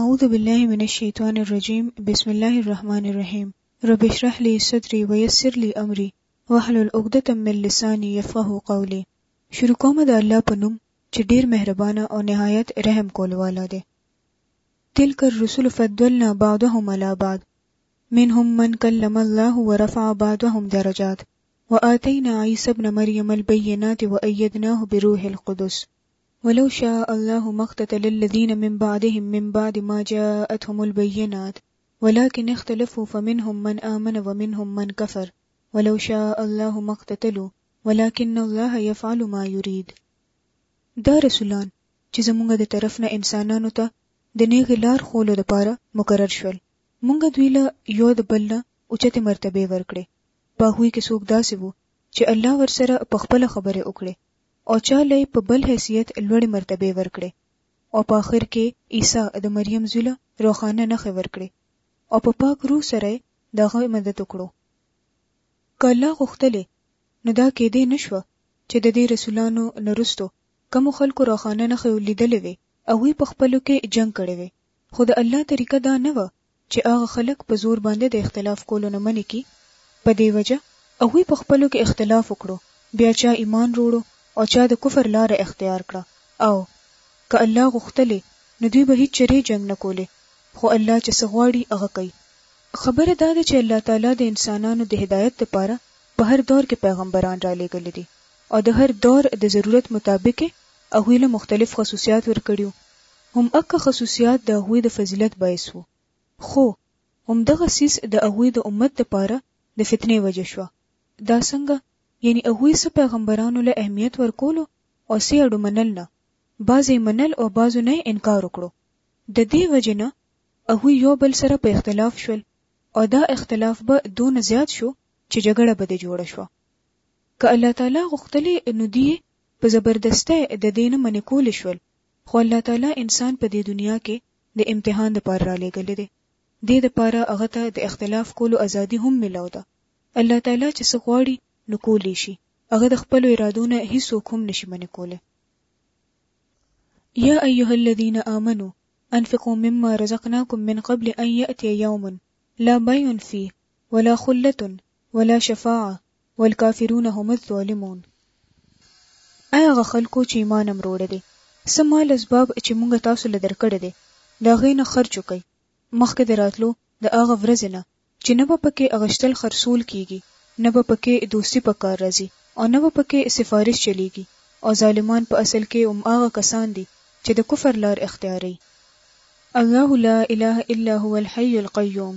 أعوذ بالله من الشيطان الرجيم بسم الله الرحمن الرحيم رب اشرح لي صدري ويسر لي امري واحلل عقدة من لساني يفقهوا قولي شروع کوم د الله په نوم چې ډیر مهربانه او نهایت رحم کول والا دی تلک الرسل فضلنا بعضهم على بعض منهم من كلم الله ورفع بعضهم درجات وآتينا عيسى ابن مريم البينات وأيدناه بروح القدس ولو شاء الله ما اقتتل الذين من بعدهم من بعد ما جاءتهم البينات ولكن اختلفوا فمنهم من آمن ومنهم من كفر ولو شاء الله ما اقتتلوا ولكن الله يفعل ما يريد دا رسولان چې زمونږ د طرف نه انسانانو ته د نیغې لار خولو لپاره مقرر شول مونږ دوی له یو د بل نه اوچتې مرتبه ورکړې په هوی کې څوک داسې وو چې الله ورسره په خپل خبره وکړي او چا له په بل حیثیت لوړې مرتبې ورکړې او په اخر کې عیسی د مریم زوی له روښانه نښې ورکړې او په پاک روح سره یې د هغه مدد وکړو. که الله غوښتلې نو دا کېدی نه شوه چې د دې رسولانو نه وروسته کومو خلکو روښانه نښې لیدلې وې او وی په خپلو کې جنګ کړی وی. خو د الله طریقه دا نه وه چې هغه خلک په زور باندې د اختلاف کولو نه منع کړي، په دې وجه هغوی په خپلو کې اختلاف وکړو، بیا چا ایمان روړو او چا د کفر لاره اختیار کړه او، که الله غوښتلې، نو دوی به هیڅ چرې جنګ نه کولې، خو الله چې څه غواړي هغه کوي. خبره دا ده چې الله تعالی د انسانانو د هدایت لپاره په هر دور کې پیغمبران رالیږلي دي او د هر دور د ضرورت مطابق یې هغوی له مختلف خصوصیات ورکړي وو، هم اکه خصوصیات د هغوی د فضیلت باعث وو خو هم دغه څیز د هغوی د امت د پاره د فتنې وجه شوه دا څنګه یعنی هغوی څه پیغمبرانو له اهمیت ورکولو او څه اړو منل نه بعضې یې منل او بعضو نه یې انکار وکړو ددې وجې نه هغوی یو بل سره په اختلاف شول او دا اختلاف به دونه زیات شو چې جګړه به د جوړه شوه که الله تعالی غوښتلی نو دوی په زبردستۍ ددې نه منې کولی شول خو الله تعالی انسان په دې دنیا کې د امتحان لپاره رالېږلی دی، دې لپاره هغه ته د اختلاف کولو ازادي هم ملاو ده، الله تعالی چې څه غواړي نو کولی شي، هغه د خپلو ارادو نه هیڅوک هم نشي منع کولی. یا ایها الذین آمنوا انفقوا مما رزقناکم من قبل ان یأتی یوم لا بیع فیه ولا خلة ولا شفاعه والکافرون هم الظالمون اي هغه خلکو چې ایمان هم روړی دی څه مال اسباب چې مونږ تاسو له درکړی دی د هغې نه خرچ وکړئ مخکې د راتلو د هغه ورځې نه چې نه به پکې اغشتل خرڅول کیږي نه به پکې دوستي په کار راځي او نه به پکې سفارش چلیږي او ظالمان په اصل کې هم هغه کسان دي چې د کفر لار اختیاروي الله لا اله الا هو الحي القيوم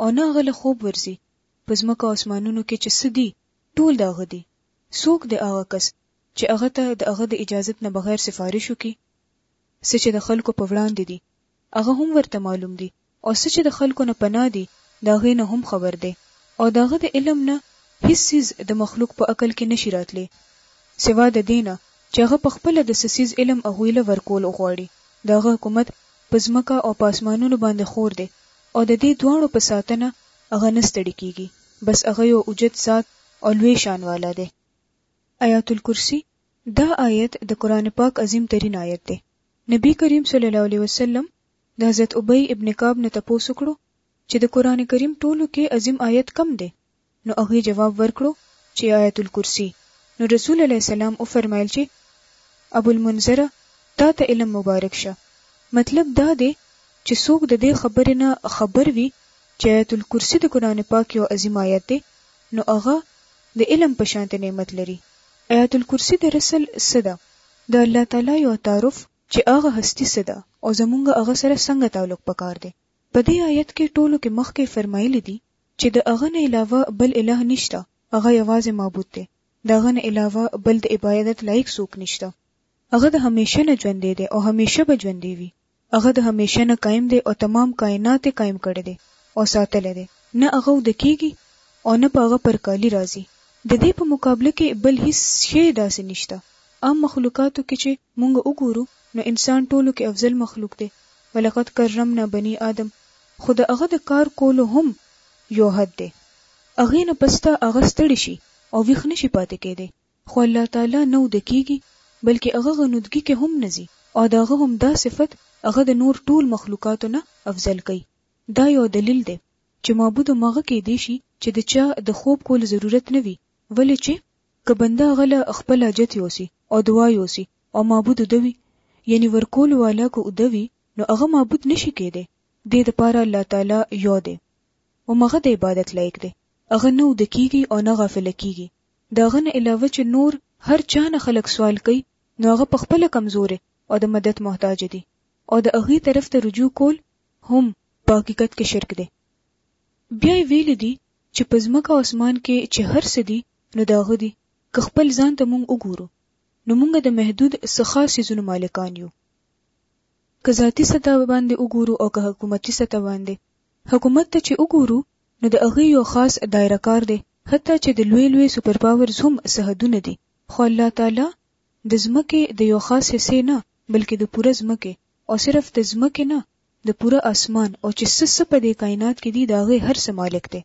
او نه هغه له خوب ورځي، په ځمکه او اسمانونو کې چې څه دي ټول د هغه دي، څوک دی هغه کس چې هغه ته د هغه د اجازت نه بغیر سفارش وکړي؟ څه چې د خلکو په وړاندې دي هغه هم ورته معلوم دي او څه چې د خلکو نه پناه دي د هغې نه هم خبر دی او د هغه د علم نه هیڅ څیز د مخلوق په عقل کې نشي راتلی سوا د دې نه چې هغه په خپله د څه څیز علم هغوی له ورکول وغواړي د هغه حکومت په ځمکه او په اسمانونو باندې خور دی او د دې دواړو په ساتنه هغه نه ستړي کېږي، بس هغه یو اوجت ذات او لوی شان والا دی. آیات الکرسي، دا آیت د قرآن پاک عظیم ترین آیت دی، نبي کریم صلی الله علیه وسلم د حضرت ابی ابن کعب نه تپوس وکړو چې د قرآن کریم ټولو کې عظیم آیت کوم دی؟ نو هغوی جواب ورکړو چی آیت الکرسی، نو رسول علیه السلام وفرمایل چی ابوالمنذره تا ته علم مبارک شه، مطلب دا دی چی څوک د دی خبری نه خبر وی چی آیت الکرسی د قرآن پاک یو عظیم آیت دی نو هغه د علم په شانتی نعمت لری. آیت الکرسی در اصل څه ده؟ د الله تعالی یو تعارف چی هغه هستی څه ده او زمونږ هغه سره څنګه تعلق پکار دی. په دی آیت کی ټولو کی مخکی فرمایلی دی چې د هغه نه علاوه بل اله نشته، هغه یوازې معبود دی، د هغه نه علاوه بل د عبادت لایق څوک نشته، هغه د همیشه نه ژوندی دی او همیشه به ژوندی وي، هغه د همیشه نه قایم دی او تمام کاینات یې قایم کړی دی او ساتلی دی، نه هغه اوده کیږي او نه په هغه پرکالي راځي، د دې په مقابله کې بل هیڅ شی داسې نشته، عام مخلوقاتو کې چې مونږ وګورو نو انسان ټولو کې افضل مخلوق دی، ولقد کرمنا بنی آدم. خو د هغه د کار کولو هم يو حد دی، هغې نه پس ته هغه ستړی شي او ويښ نه شي پاتې کېدای، خو الله تعالی نه وده کېږي بلکې هغه غنودګي کې هم نه ځي او د هغه هم دا صفت هغه د نور ټول مخلوقاتو نه افضل کوي، دا يو دليل دی چې معبود هم هغه کېدی شي چې د چا د خوب کولو ضرورت نه وي، ولې چې که بنده هغه له خپل حاجت يوسي او دعا يوسي او معبود وده وي، يعني ورکولو والا که وده وي نو هغه معبود نشي کېدی دې د پاره الله تعالی یو دی او مغه د عبادت لایق دی هغه نه ود کیږي او نه غافل کیږي دا غنه علاوه چې نور هر چا نه خلق سوال کوي نو هغه په خپل کمزورې او د مدد محتاج دي او د هغه طرف ته رجوع کول هم په حقیقت کې شرک دی بیا ویل دي چې په ځمکه او اسمان کې چې هر څه دي نو دا غدي که خپل ځان ته مونږ وګورو نو مونږ د محدود څخه سيزونو مالکان یو که ذاتي سطح باندې وګورو او که حکومتي سطح باندې. حکومت ته چې وګورو نو د هغوی یو خاص دایره کار دی حتی چې د لوی لوی سوپر پاورز هم څه حدونه دي خو الله تعالی د ځمکې د یو خاص حصې نه بلکې د پوره ځمکې او صرف د ځمکې نه د پوره اسمان او چې څه څه په دې کاینات کې دي د هغې هر څه مالک دی.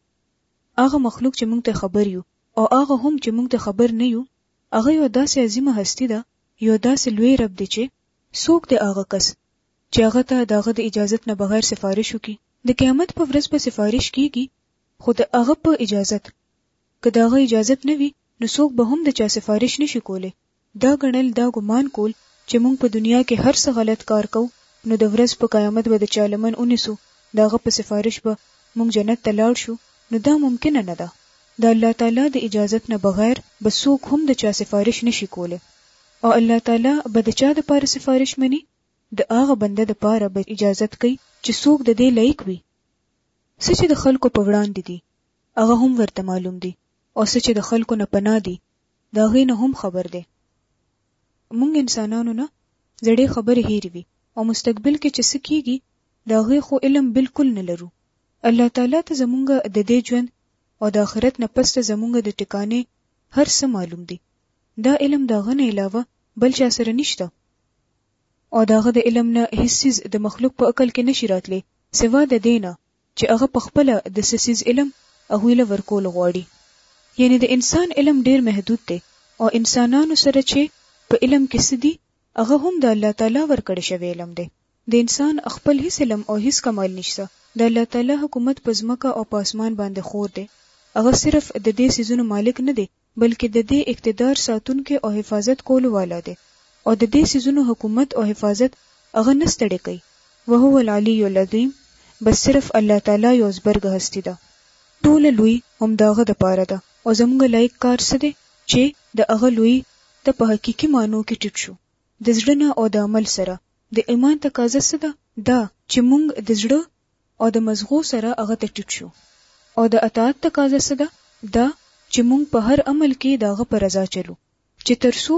هغه مخلوق چې موږ ته خبر یو او هغه هم چې موږ ته خبر نه یو هغه یوه داسې عظیمه هستي ده یو داسې لوی رب دی چې څوک دی هغه کس چې هغه ته د هغه د اجازت نه بغیر سفارش وکړي د قیامت په ورځ به سفارش کیږي خو د هغه په اجازت که د هغه اجازت نه وي نو څوک به هم د چا سفارش نشي کولی دا ګڼل دا ګمان کول چې موږ په دنیا کې هر څه غلط کار کوو نو د ورځ په قیامت به د چا لمن ونیسو د هغه په سفارش به موږ جنت ته لاړ شو نو دا ممکنه نه ده د الله تعالی د اجازت نه بغیر به څوک هم د چا سفارش نه شي کولی او الله تعالی به د چا دپاره سفارش مني؟ د هغه بنده دپاره به اجازت کوي چې څوک د دې لایق وي. څه چې د خلکو په وړاندې دي هغه هم ورته معلوم دي او څه چې د خلکو نه پناه دي د هغې نه هم خبر دی. مونږ انسانانو نه زړې خبرې هېرې وي او مستقبل کې چې څه کېږي د هغې خو علم بلکل نه لرو. الله تعالی ته زمونږ د دې ژوند او د آخرت نه پس ته زمونږ د ټکانې هر څه معلوم دي دا علم دا غنه علاوه بل چا سره نشته او داغه د علم نه هیڅ سیز د مخلوق په عقل کې نشي راتلی سوا د دینه چې هغه په خپل د سسیز علم هغه له ورکول غواړي یعنی د انسان علم ډیر محدود دی او انسانانو سره چې په علم کې سدي هغه هم د الله تعالی ورکړ شوی علم دی د انسان خپل هیڅ علم او هیڅ کمال نشته، د الله تعالی حکومت په ځمکه او په اسمان باندې خور دی، هغه صرف ددې څیزونو مالک نه دی بلکې ددې اقتدار ساتونکی او حفاظت کولو والا دی او ددې څیزونو حکومت او حفاظت هغه نه ستړی کوي، وهو العلی العظیم، بس صرف الله تعالی یو ځبرګه هستي ده، ټوله لویي هم د هغه دپاره ده او زمونږ لایق کار څه دی چې د هغه لویي ته په حقیقي معنو کې ټیټ شو. د زړه نه او د عمل سره د ایمان تقاضا څه ده؟ دا چې موږ د زړه او د مزغو سره هغه ته ټیټ شو. او د اطاعت تقاضا څه ده؟ دا چې موږ په هر عمل کې د هغه په رضا چلو چې تر څو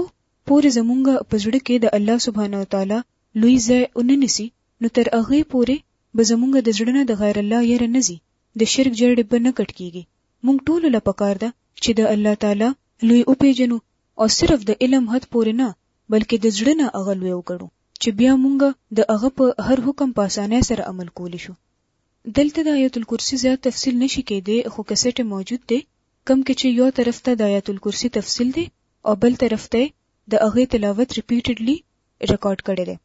پورې زمونږ په زړه کې د الله سبحانه وتعالی لوی ځای ونه نیسي نو تر هغې پورې به زمونږ د زړه نه د غیر الله یره نه ځي، د شرک جرړې به نه کټ کېږي. موږ ټولو له پکار ده چې د الله تعالی لوی وپېژنو او صرف د علم حد پورې نه بلکې د زړه نه هغه لوی وګڼو چې بیا مونږ د هغه په هر حکم په اسانۍ سره عمل کولی شو. دلته د آیت الکرسی زیات تفصیل نه شي کیدی خو کسټ موجود دی کوم کې چې یو طرف ته د آیت الکرسی تفصیل دی او بل طرف ته د هغې تلاوت ریپیټډلی ریکارډ کړی دی.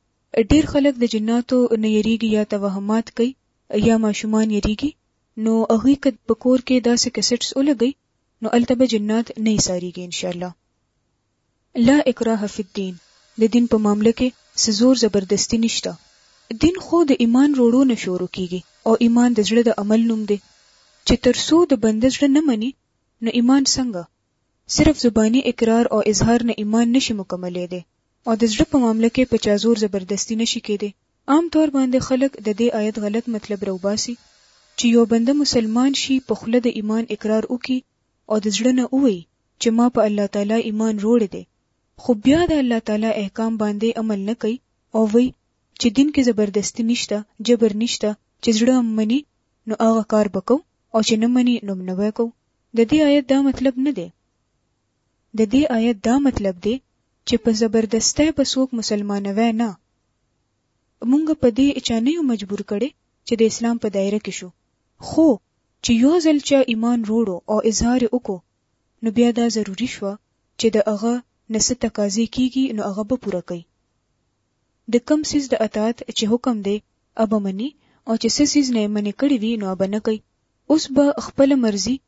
ډیر خلک د جناتو نه یریږي یا توهمات کوي یا ماشومان یریږي نو هغوی که په کور کې داسې کسټس ولګوي نو الته به جنات نه ایساریږي ان شاء الله لا اکراه فی الدین د دین په معامله کې سزور زبردستی نشته دین خو د ایمان روړو نه شروع کیږي او ایمان د زړه د عمل نوم دی چې ترسو د بنده زړه نه مني نو ایمان څنګه صرف زبانی اقرار او اظهار نه ایمان نشي مکملې دی او د زړه په معاملې کې په چازور زبردستی نشي کېدی عام طور باندې خلک د دې آیت غلط مطلب راوباسي چې یو بنده مسلمان شي په خوله د ایمان اقرار وکړي او د زړه نه ووایي چې ما په الله تعالی ایمان روړې دی خو بیا د الله تعالی احکام باندې عمل نه کوي او وایي چې دین کې زبردستي نشته جبر نشته چې زړه هم مني نو هغه کار به کوو او چې نه مني نو نه به کوو د دې آیت دا مطلب نه دی د دې آیت دا مطلب دی چې په زبردستۍ به څوک مسلمانوی نه، مونږ په دې چا نه یو مجبور کړی چې د اسلام په دایره کې شو، خو چې یو ځل چا ایمان روړو او اظهار یې وکړو نو بیا دا ضروري شوه چې د هغه نه څه تقاضې کیږي نو هغه به پوره کوي. د کوم څیز د اطاعت چې حکم دی هغه به مني او چې څه څیز نه یې منع کړي وي نو هغه به نه کوي. اوس به خپله مرضي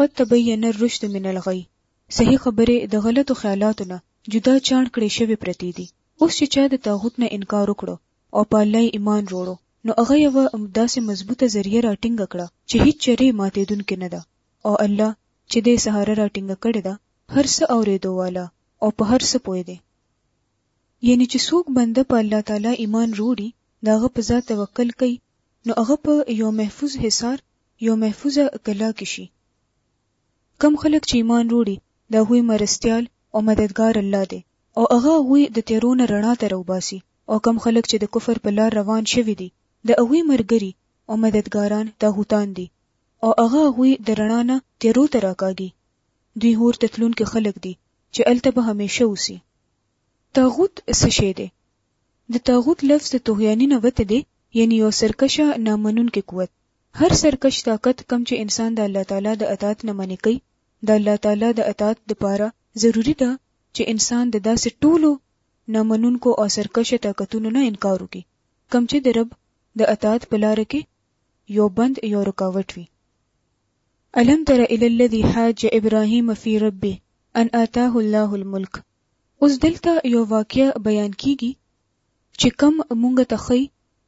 قد تبین الرشد من الغی، صحیح خبرې د غلطو خیالاتو نه جدا چاڼ کړې شوې پرتې دي، اوس چې چا د طاغوت نه انکار وکړو او په الله یې ایمان روړو نو هغه یوه داسې مضبوطه ذریعه را ټینګه کړه چې هیڅ چرې ماتیدونکې نه ده او الله چې دی سهاره را ټینګه کړې ده هر څه اوریدو والا او په هر څه پوه دی. یعنې چې څوک بنده په الله تعالی ایمان روړي د هغه په ذات توکل کوي نو هغه په یو محفوظ حصار یو محفوظه کلا کې شي کم خلک چې ایمان وروړي د هغوی مرستیال او مددګار الله دی او هغه هغوی د تیرو نه رڼا ته راوباسي او کم خلک چې د کفر په لار روان شوي دي د هغوی مرګري او مددګاران تاغوتان دي او هغه هغوی د رڼا نه تیرو ته راکاږي دوی هور ته تلونکي خلک دي چې هلته به همیشه اوسي تاغوت څه شی دی د تاغوت لفظ د طغیاني نه وته دی یعنی یو سرکشه نامنونکي قوت هر سرکش طاقت کوم چې انسان د الله تعالی د اطاعت نه منع کوي، د الله تعالی د اطاعت دپاره ضروري ده چې انسان د داسې ټولو نا منونکو او سرکشه طاقتونو نه انکار وکړي کوم چې د رب د اطاعت په لاره کې یو بند یو رکاوټ وي. الم تر الی الذی حاج ابراهیم فی ربه ان آتاه الله الملک اوس دلته یو واقعه بیان کیږي چې کوم مونږ ته ښيي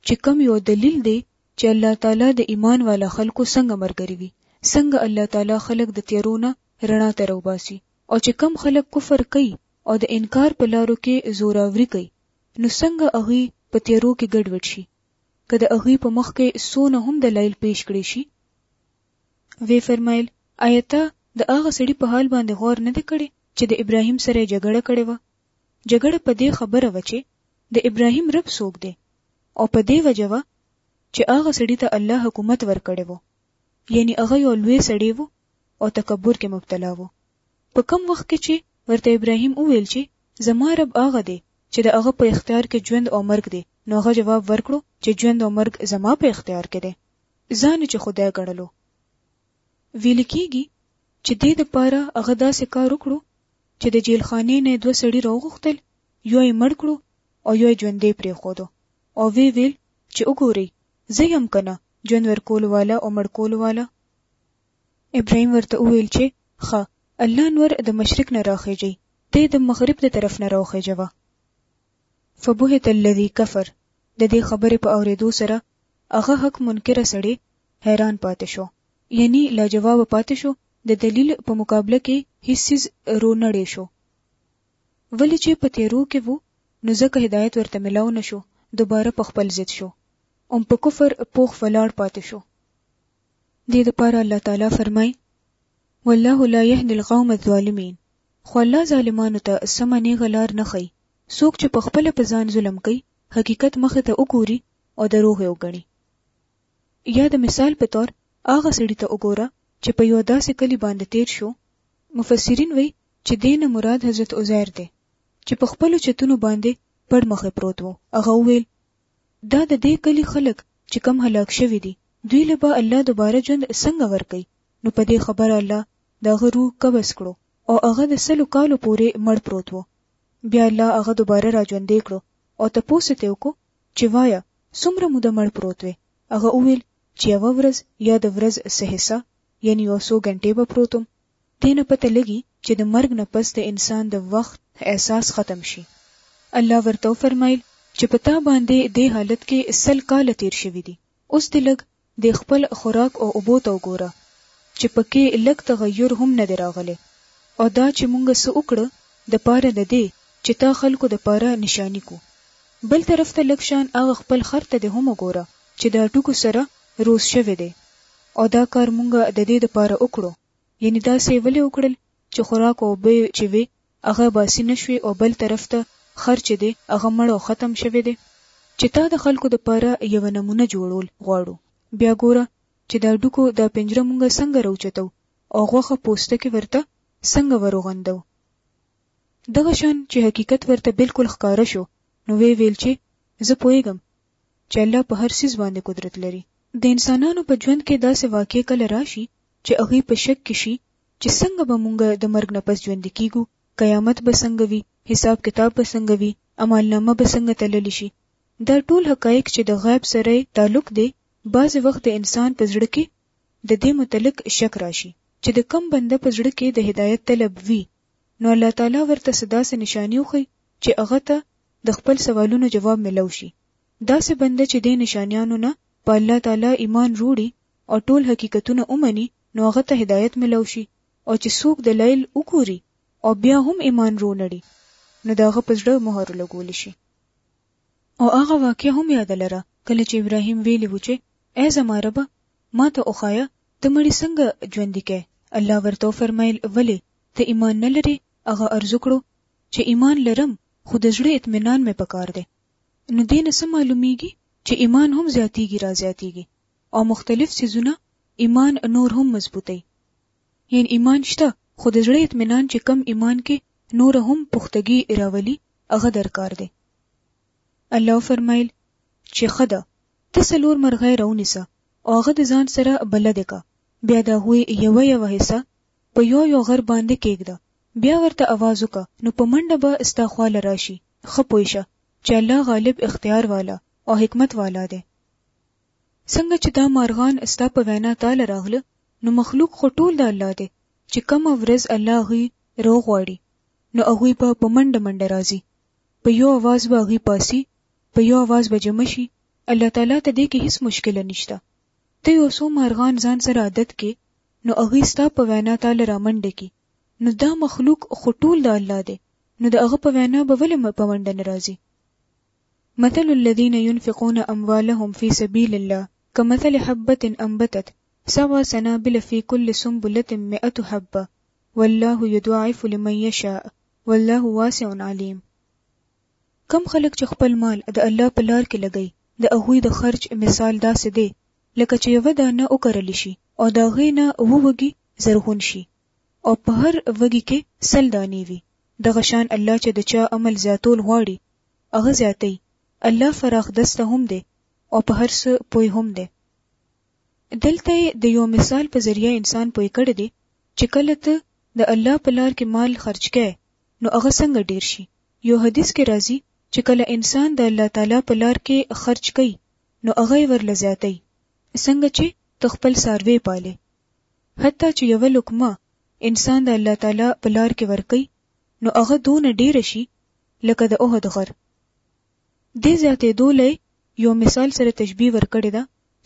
چې کوم یو دلیل دی چې الله تعالی د ایمان والا خلکو څنګه مرګري وي، څنګه الله تعالی خلک د تیرو نه رڼا ته راوباسي او چې کوم خلک کفر کوي او د انکار په لارو کې زوراوري کوي نو څنګه هغوی په تیرو کې ګډوډ شي که د هغوی په مخ کې څونه هم دلایل پیش کړی شي وی فرمایل آیا ته د هغه سړي په حال باندې غور نه دی کړی چې د ابراهیم سره جګړه کړې وه جګړه په دې خبره وه چې د ابراهیم رب څوک دی او په دې وجه وه چې هغه سړي ته الله حکومت ورکړی وو یعنی هغه یو لوی سړی وو او تکبر کې مبتلا وو په کم وخت کې چې ورته ابراهیم وویل چې زما رب هغه دی چې د هغه په اختیار کې ژوند او مرګ دی نو هغه جواب ورکړو چې ژوند او مرګ زما په اختیار کې دی ځان چې خدای ګڼلو ویل کیږي چې دې لپاره هغه داسې کار وکړو چې د جیل خانې نه یې دوه سړي راوغوښتل، یو یې مړ کړو او یو یې ژوندی پرېښودو او ویې ویل چې وګورئ زه یم که نه ژوند ورکولو والا او مړ کولو والا؟ ابراهیم ورته وویل چې ښه الله نور د مشرق نه راخېژئ، دی د مغرب د طرف نه راوخېژوه. فبهت الذي کفر د دې خبرې په اورېدو سره هغه حق منکره سړی حیران پاتې شو یعنی لاجوابه پاتې شو د دلیل په مقابله کې هیڅ څیز رو نه ړې شو ولې چې په تیرو کې وو نو ځکه هدایت ورته ملاو نه شو دوباره په خپل ضد شو ام په کفر پوخ ولاړ پاتې شو دې لپاره الله تعالی فرمای والله لا يهدي القوم الظالمين خو الله ظالمانو ته سمه نېغه لار نه ښيي، څوک چې په خپله په ځان ظلم کوي، حقیقت مخې ته وګوري او دروغ یې وګڼي. یا د مثال په طور هغه سړي ته وګوره چې په یوه داسې کلي باندې تېر شو، مفسرین وایي چې دې نه مراد حضرت عزیر دی چې په خپلو چتونو باندې پړ مخې پروت و، هغه وویل، دا د دې کلي خلک چې کوم هلاک شوي دي، دوی له به الله دوباره ژوند څنګه ورکوي، نو په دې خبره الله د هغه روح قبض کړو او هغه د سلو کالو پورې مړ پروت وو. بیا الله هغه دوباره را ژوندی کړو او تپوس یې ترې وکړو چې وایه څومره موده مړ پروت وې؟ هغه وویل چې یوه ورځ یا د ورځ څه حصه یعنی یو څو ګنټې به پروت وم. دې نه پته لګي چې د مرګ نه پس د انسان د وخت احساس ختم شي. الله ورته وفرمایل چې په تا باندې دې حالت کې سل کاله تیر شوي دي. اوس دې لږ دې خپل خوراک او اوبو ته وګوره چې په کې لږ تغير هم نه دی راغلی او دا چې مونږ څه وکړه د پاره د دې چې تا خلکو د پاره نشاني کو بل طرف ته لږ شان هغه خپل خر ته دې هم وګوره چې د هټوکو سره روز شوی دی او دا کار مونږ د دې د پاره وکړو يعنې داسې ولې وکړل چې خوراک او اوبه یې چې وې هغه باسی نه شوې او بل طرف ته خر چې دی هغه مړ او ختم شوی دی چې تا د خلکو د پاره یو نمونه جوړول غواړو بیا ګوره چې دا ډوکو دا پنجره مونږه څنګه روچتو او غوخه پوسته کې ورته څنګه وروغندو دغه شان چې حقیقت ورته بالکل ښکاره شو نو وی ویل چې زه پوهیږم چې الله په هر څه باندې قدرت لري د انسانانو په ژوند کې داسې واقع کله راشي چې هغوی په شک کې شي چې څنګه به مونږ د مرګ نه پس ژوندي کیږو، قیامت به څنګه وي، حساب کتاب به څنګه وي، عمالنامه به څنګه تللې شي، دا ټول حقایق چې د غیب سره یې تعلق دی بعضې وخت د انسان په زړه کې د دې متعلق شک راشي چې د کوم بنده په زړه کې د هدایت طلب وي نو الله تعالی ورته څه داسې نشاني وښي چې هغه ته د خپل سوالونو جواب ملو شي داسې بنده چې دې نشانیانو نه په الله تعالی ایمان روړي او ټول حقیقتونه ومني نو هغه ته هدایت ملو شي او چې څوک دلایل وګوري او بیا هم ایمان رو نړي نو د هغه په زړه مهر لګول شي او هغه واقع هم یاد لره کله چې ابراهیم ویلی و چې ای زما رب ما ته وخایه ته مړی څنګه ژوندی کې الله ورته فرمایل ولی ته ایمان نه لري هغه ارزو کړو چې ایمان لرم خو د زړه اطمینان مې پکار دی نو دین څه معلومیږي چې ایمان هم زیاتیږي را زیاتیږي او مختلف څیزونه ایمان نور هم مضبوطوي یعنی ایمان شته خو د زړه اطمینان چې کم ایمان کې نور هم پختګي راولي هغه درکار دی الله فرمایل چې خدا ته سلور مرغې راونیسه او هغه د ځان سره بلد کا بیا د هوی یو یو حصہ په یو یو غر باندې کېږده بیا ورته आवाज وکړه نو په منډه به استا خواله راشي خپويشه چې الله غالب اختیار والا او حکمت والا دی څنګه چې دا مارغان ستا په وینا تاله راغله نو مخلوق خو ټول د الله دی چې کومه ورځ الله هغوی راوغواړي نو هغوی به په منډه منډه راځي په یو اواز به هغوی پاسي په یو اواز به جمع شي الله تعالی ته دې کې هیڅ مشکل نشته ته یو څو مارغان ځان سره عادت کې نو هغوی ستا په وینا تاله رامنډه کی نو دا مخلوق خو ټول د الله دی نو د هغه په وینا به ولې په منډه نه راځي مثل الذين ينفقون اموالهم في سبيل الله كمثل حبة انبتت سبع سنابل في كل سنبلة مئة حبة والله يضاعف لمن يشاء والله واسع عليم کوم خلک چې خپل مال د الله په لار کې لګوي د هغوی د خرچ مثال داسې دی لکه چې یوه دانه وکرل شي او د هغې نه اووه وږي زرغون شي او په هر وږي کې سل دانې وي دغه شان الله چې د چا عمل زیاتول غواړي هغه زیاتوي الله فراخ دسته هم دی او په هر څه پوی هم دی دلته د یو مثال په ذریعه انسان پوی کړی دی چې کله ته د الله په لار کې مال خرج کړي نو هغه څنګه ډیر شي یو حدیث کې راځي چې کله انسان د الله تعالی په لار کې خرج کوي نو هغه ورله زیاتوي څنګه چې تخپل ساروي پاله حتی چې یوه لقمه انسان د الله تعالی په لار کې ورکړي نو هغه دونه ډېره شي لکه د احد غر. دې زیاتېدو له یو مثال سره تشبیه ورکړې ده،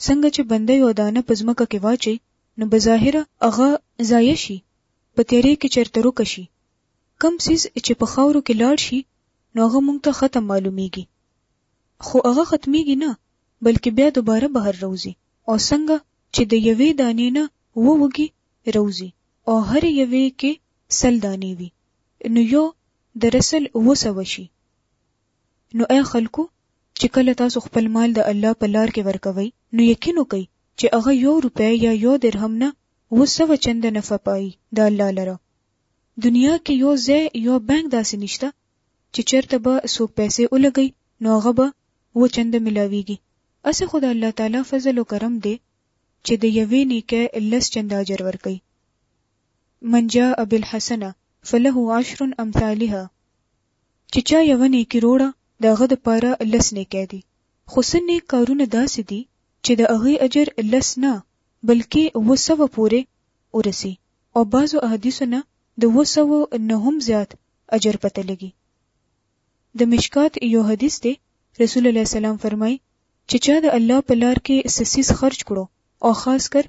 څنګه چې بنده یو دانه په ځمکه کې واچوي نو بظاهره هغه ضایع شي، په تیارې کې چېرته ورک شي، کوم څیز چې په خاورو کې لاړ شي نو هغه موږ ته ختم معلومېږي، خو هغه ختمیږي نه بلکې بیا دوباره بهر راوځي او څنګه چې د یوې دانې نه اووه وږي راوځي او هرې یوې کې سل دانې وي نو یو د رسل اووه سوه شي نو ای خلکو چې کله تاسو خپل مال د الله په لار کې ورکوئ نو یقین وکړئ چې هغه یو روپۍ یا یو درهم نه اووه سوه چنده نفع پایي د الله لره دنیا کې یو ځای یو بانک داسې نشته چې چرته به څوک پیسې ولګي نو هغه به و چند ملاویږي اسه خو د الله تعالی فضل او کرم دی چې د یوې نیکه لس چند اجر ورکوي من جاء بالحسنه فله عشر امثالها چې چا یو نیکی روړه داغه د پاره لس نیکه دي خو سنې کارونه داسې دي چې د هغه اجر لس نه بلکې وسوه پورې ورسی او بعضو احادیثو نه د وسوه نه هم زیات اجر پته لګي د مشکات یو حدیث دی رسول الله سلام فرمای چې چا د الله په لار کې سسیس خرج کړو او خاص کر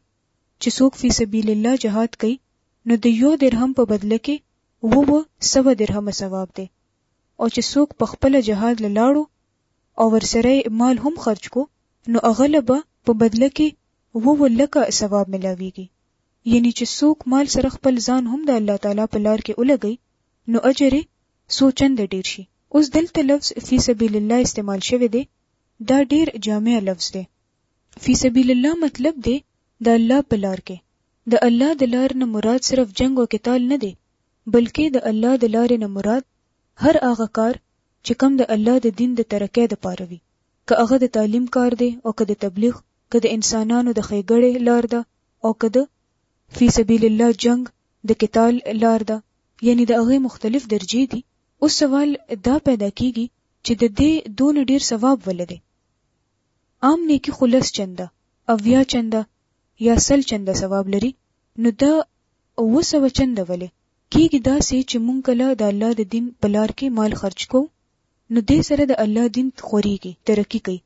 چې څوک فی سبیل الله جهاد کوي نو د یو درهم په بدله کې وو وو سو درهم ثواب دی او چې څوک په خپل جهاد لاړو او ورسره مال هم خرج کو نو اغلبه په بدله کې وو وو لکه ثواب ملاويږي یعنی چې څوک مال سره خپل ځان هم د الله تعالی په لار کې ولګوي نو اجر یې څو چنده ډیر شي. اوس دلته لفظ فی سبیل الله استعمال شوی دی دا ډیر جامع لفظ دی. فی سبیل الله مطلب دی د الله په لار کې. د الله د لار نه مراد صرف جنګ او قتال نه دی بلکې د الله د لارې نه مراد هر هغه کار چې کوم د الله د دین د ترقۍ لپاره وي که هغه د تعلیم کار دی او که د تبلیغ که د انسانانو د ښېګړې لار ده او که د فی سبیل الله جنګ د قتال لار ده یعنی د هغې مختلف درجې دي اوس سوال دا پیدا کیږي چې د دې دونه ډیر ثواب ولې دی عام نیکی خو لس چنده اویا چنده یا سل چنده ثواب لري نو دا اووه سوه چنده ولې کیږي داسې چې مونږ کله د الله د دین په لار کې مال خرج کوو نو دې سره د الله دین خوريږي ترقی کوي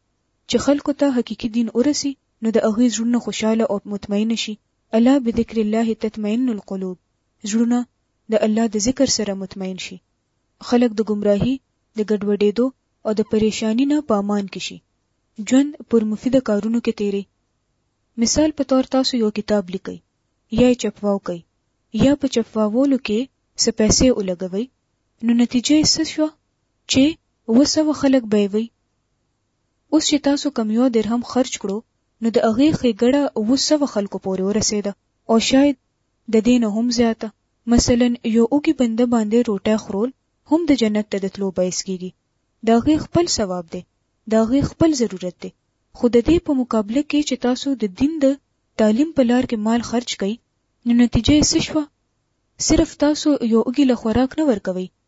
چې خلکو ته حقيقي دین ورسي نو د هغوی زړونه خوشاله او مطمئن شي، الا بذکر الله تطمئن القلوب، زړونه د الله د ذکر سره مطمئن شي، خلک د ګمراهي، د ګډوډېدو او د پرېشاني نه په امان کې شي، ژوند پر مفیده کارونو کې تېري، مثال په طور تاسو یو کتاب لیکئ یا یې چپواو کوئ یا په چپواوولو کې څه پیسې ولګوئ، نو نتیجه یې څه شوه چې اووه سوه خلک به یې وي، اوس چې تاسو کوم یو درهم خرچ کړو نو د هغې ښېګړه اووه سوه خلکو پورې ورسېده او شاید د دې نه هم زیاته، مثلاً یو اوږي بنده باندې روټۍ خورول هم د جنت ته د تلو باعث کېږي، د هغې خپل ثواب دی، د هغې خپل ضرورت دی، خو د دې په مقابله کې چې تاسو د دین د تعلیم په لار کې مال خرچ کړئ نو نتیجه یې څه شوه؟ صرف تاسو یو اوږي له خوراک نه ورکوئ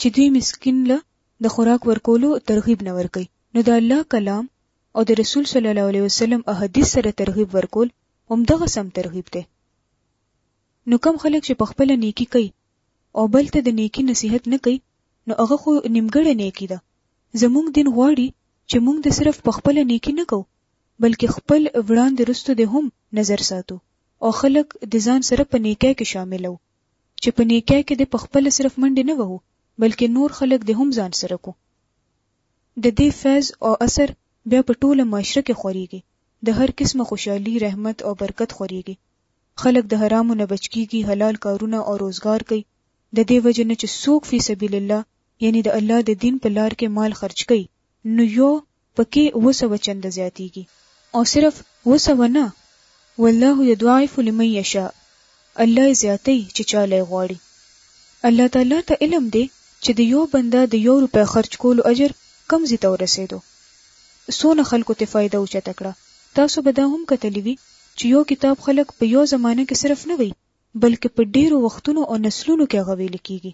چې دوی مسکین له د خوراک ورکولو ترغیب نه ورکوي نو د الله کلام او د رسول صلی الله علیه وسلم احادیث سره ترغیب ورکول هم دغه سم ترغیب دی نو کم خلک چې په خپل نیکی کوي او بل ته د نیکی نصیحت نه کوي نو هغه خو نیمګړی نیکی ده زموږ دین غواړي چې موږ د صرف په خپل نیکی نه کو بلکې خپل وړاندې رستو د هم نظر ساتو او خلک د ځان سره په نیکه کې شاملو چې په نیکۍ کې دې پخپله صرف منډې نه وهو بلکې نور خلک دې هم ځان سره کړو. د دې فیض او اثر بیا په ټوله معاشره کې خورېږي، د هر قسمه خوشحالي، رحمت او برکت خورېږي، خلک د حرامو نه بچ کېږي، حلال کارونه او روزګار کوي، د دې وجې نه چې څوک فی سبیل الله یعنې د الله د دین په لار کې مال خرچ کوي نو یو په کې اووه سوه چنده زیاتیږي او صرف اووه سوه نه والله یضاعف لمن یشاء الله یې زیاتوي چې چا له یې غواړي الله تعالی ته علم دی چې د یو بنده د یو روپۍ خرچ کولو اجر کوم ځي ته ورسیدو څونه خلکو ته فایده اوچته کړه تاسو به دا هم کتلي وي چې یو کتاب خلک په یو زمانه کې صرف نه وي بلکې په ډیرو وختونو او نسلونو کې هغه ویل کیږي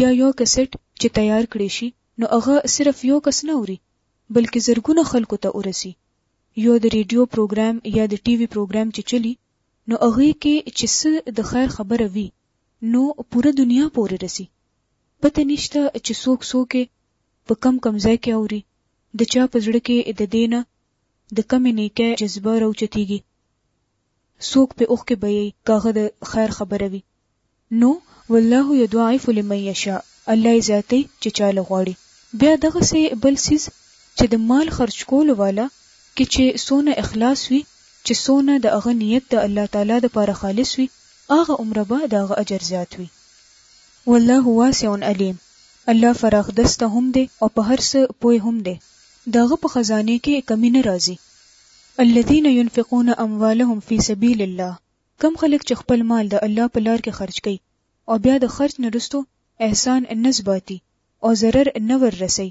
یا یو کسټ چې تیار کړی شي نو هغه صرف یو کس نه اوري بلکې زرګونه خلکو ته ورسي یو د ریډیو پروګرام یا د ټي وي پروګرام چې چلي نو هغه کې چې څه د خیر خبره وي نو پوره دنیا پورې رسي پته نشته چې څوک څوک یې په کم کم ځای کې اوري د چا په زړه کې د دې نه د کمې نیکۍ جذبه راوچتیږي. څوک پرې اوښکې بهيي که هغه د خير خبره وي نو، والله يضاعف لمن يشاء، الله يې زياتوي چې چا له غواړي، بيا دغسې بل څيز چې د مال خرچ کولو والا کې چې څونه اخلاص وي چې څونه د هغه نيت د الله تعالی دپاره خالص وي هغه عمره به د هغه اجر زيات وي. والله واسع عليم، الله فراخ دسته هم دی او په هر څه پوه هم دی، د هغه په خزانې کې کمي نه راځي، الذين ينفقون اموالهم في سبيل الله کوم خلک چې خپل مال د الله په لار کې خرج کوي او بیا د خرج نه رستو احسان نه زباتی او ضرر نه ور رسي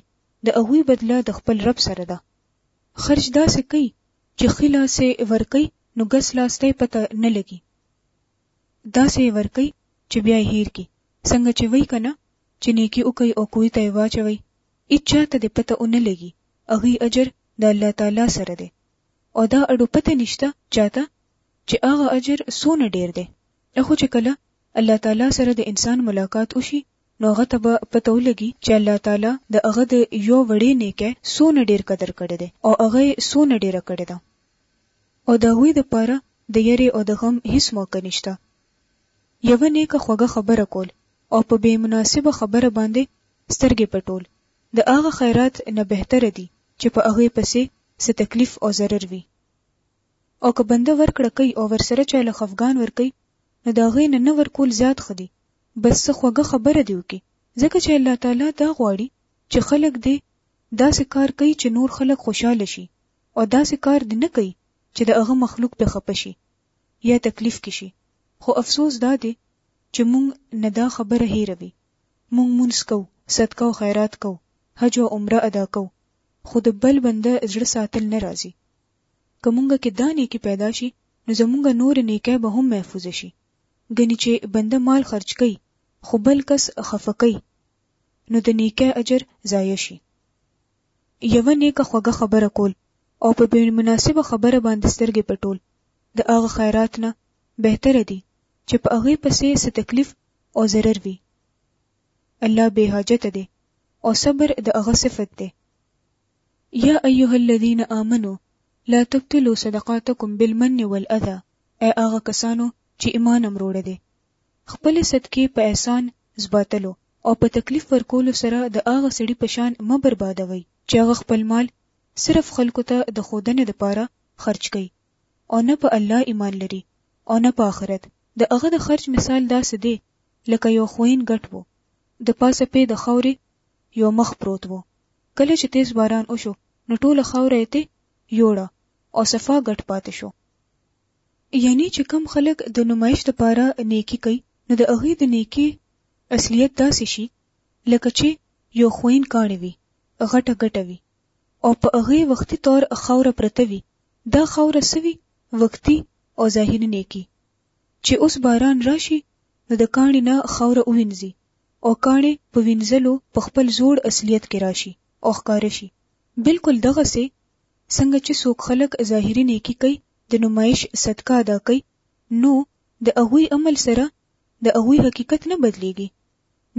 د هغوی بدله د خپل رب سره ده خرج داسې کوي چې ښي لاس یې ورکوي نو ګس لاس ته پته نه لګي داسې یې ورکوي چې بیا یې هیر کی څنګه چې وایي که نه چې نیکي وکړئ او کوی ته یې واچوئ هیچا ته دې پته ونه لګي هغوی اجر د الله تعالی سره دی او دا اډو پته نشته چاته چې هغه اجر څونه ډیر دی خو چې کله الله تعالی سره د انسان ملاقات وشي نو هغه ته به پته ولګي چې الله تعالی د هغه د یو وړې نیکه څونه ډیر قدر کړی دی او هغه یې څونه ډیره کړې ده او د هغوی د پاره د یری او د غم هیڅ موقع نشته یوه نیکه خوږه خبره کول او په بې مناسبه خبره باندې سترګې پټول د هغه خیرات نه بهتره دي چې په هغې پسې څه تکلیف او ضرر وي او که بنده ورکړه کوي او ورسره چا له خفګان ورکوي نو د هغې نه نه ورکول زیات ښه دي بس څه خوږه خبره دې وکړي ځکه چې الله تعالی دا غواړي چې خلک دې داسې کار کوي چې نور خلک خوشاله شي او داسې کار دې نه کوي چې د هغه مخلوق پې خپه شي یا تکلیف کې شي خو افسوس دا دی چې مونږ نه دا خبره هیره وي مونږ مونځ کو، صدقه او خیرات کو، حج او عمره ادا کو، خو د بل بنده زړه ساتل نه راځي. که مونږه کې دا نیکي پیدا شي نو زمونږه نورې نیکۍ به هم محفوظې شي. ګني چې بنده مال خرچ کوي خو بل کس خفه کوي نو د نیکۍ اجر ضایع شي. یوه نیکه خوږه خبره کول او په بې مناسبه خبره باندې سترګې پټول د هغه خیرات نه بهتره دي چې په هغې پسې څه تکلیف او ضرر وي الله بے حاجت دی او صبر د هغه صفت دی یا ایها الذین آمنو لا تبتلوا صدقاتکم بالمن والاذى اے هغه کسانو چې ایمان امروړ دي خپل صدقې په احسان زباتلو او په تکلیف ورکولو سره د هغه سړي په شان مه بربادوي چې هغه خپل مال صرف خلکو ته د خودنې لپاره خرج کوي او نه په الله ایمان لري او نه په آخرت د هغه د خرج مثال داسې دی لکه یو خوین ګټ وو د پاسه پې د خاورې یو مخ پروت وو کله چې تیز باران وشو نو ټوله خاوره یې تې یوړه او صفا ګټ پاتې شو یعنی چې کم خلک د نمایش د پاره نیکی کوي نو د هغوی د نیکی اصلیت داسې شي لکه چې یو خوین کاڼی وي غټه ګټه وي او په هغې وختي طور خاوره پرته وي دا خاوره څه وي وختي او ظاهري نيکي چي اوس باران راشي نو د کاڼي نه خاوره ووينځي او کاڼی په وينځلو په خپل زوړ اصليت کي راشي او ښکاره شي بلکل دغسي څنګه چي څوک خلک ظاهري نيکي کوي د نمايش صدقه ادا کوي نو د هغوی عمل سره د هغوی حقيقت نه بدليږي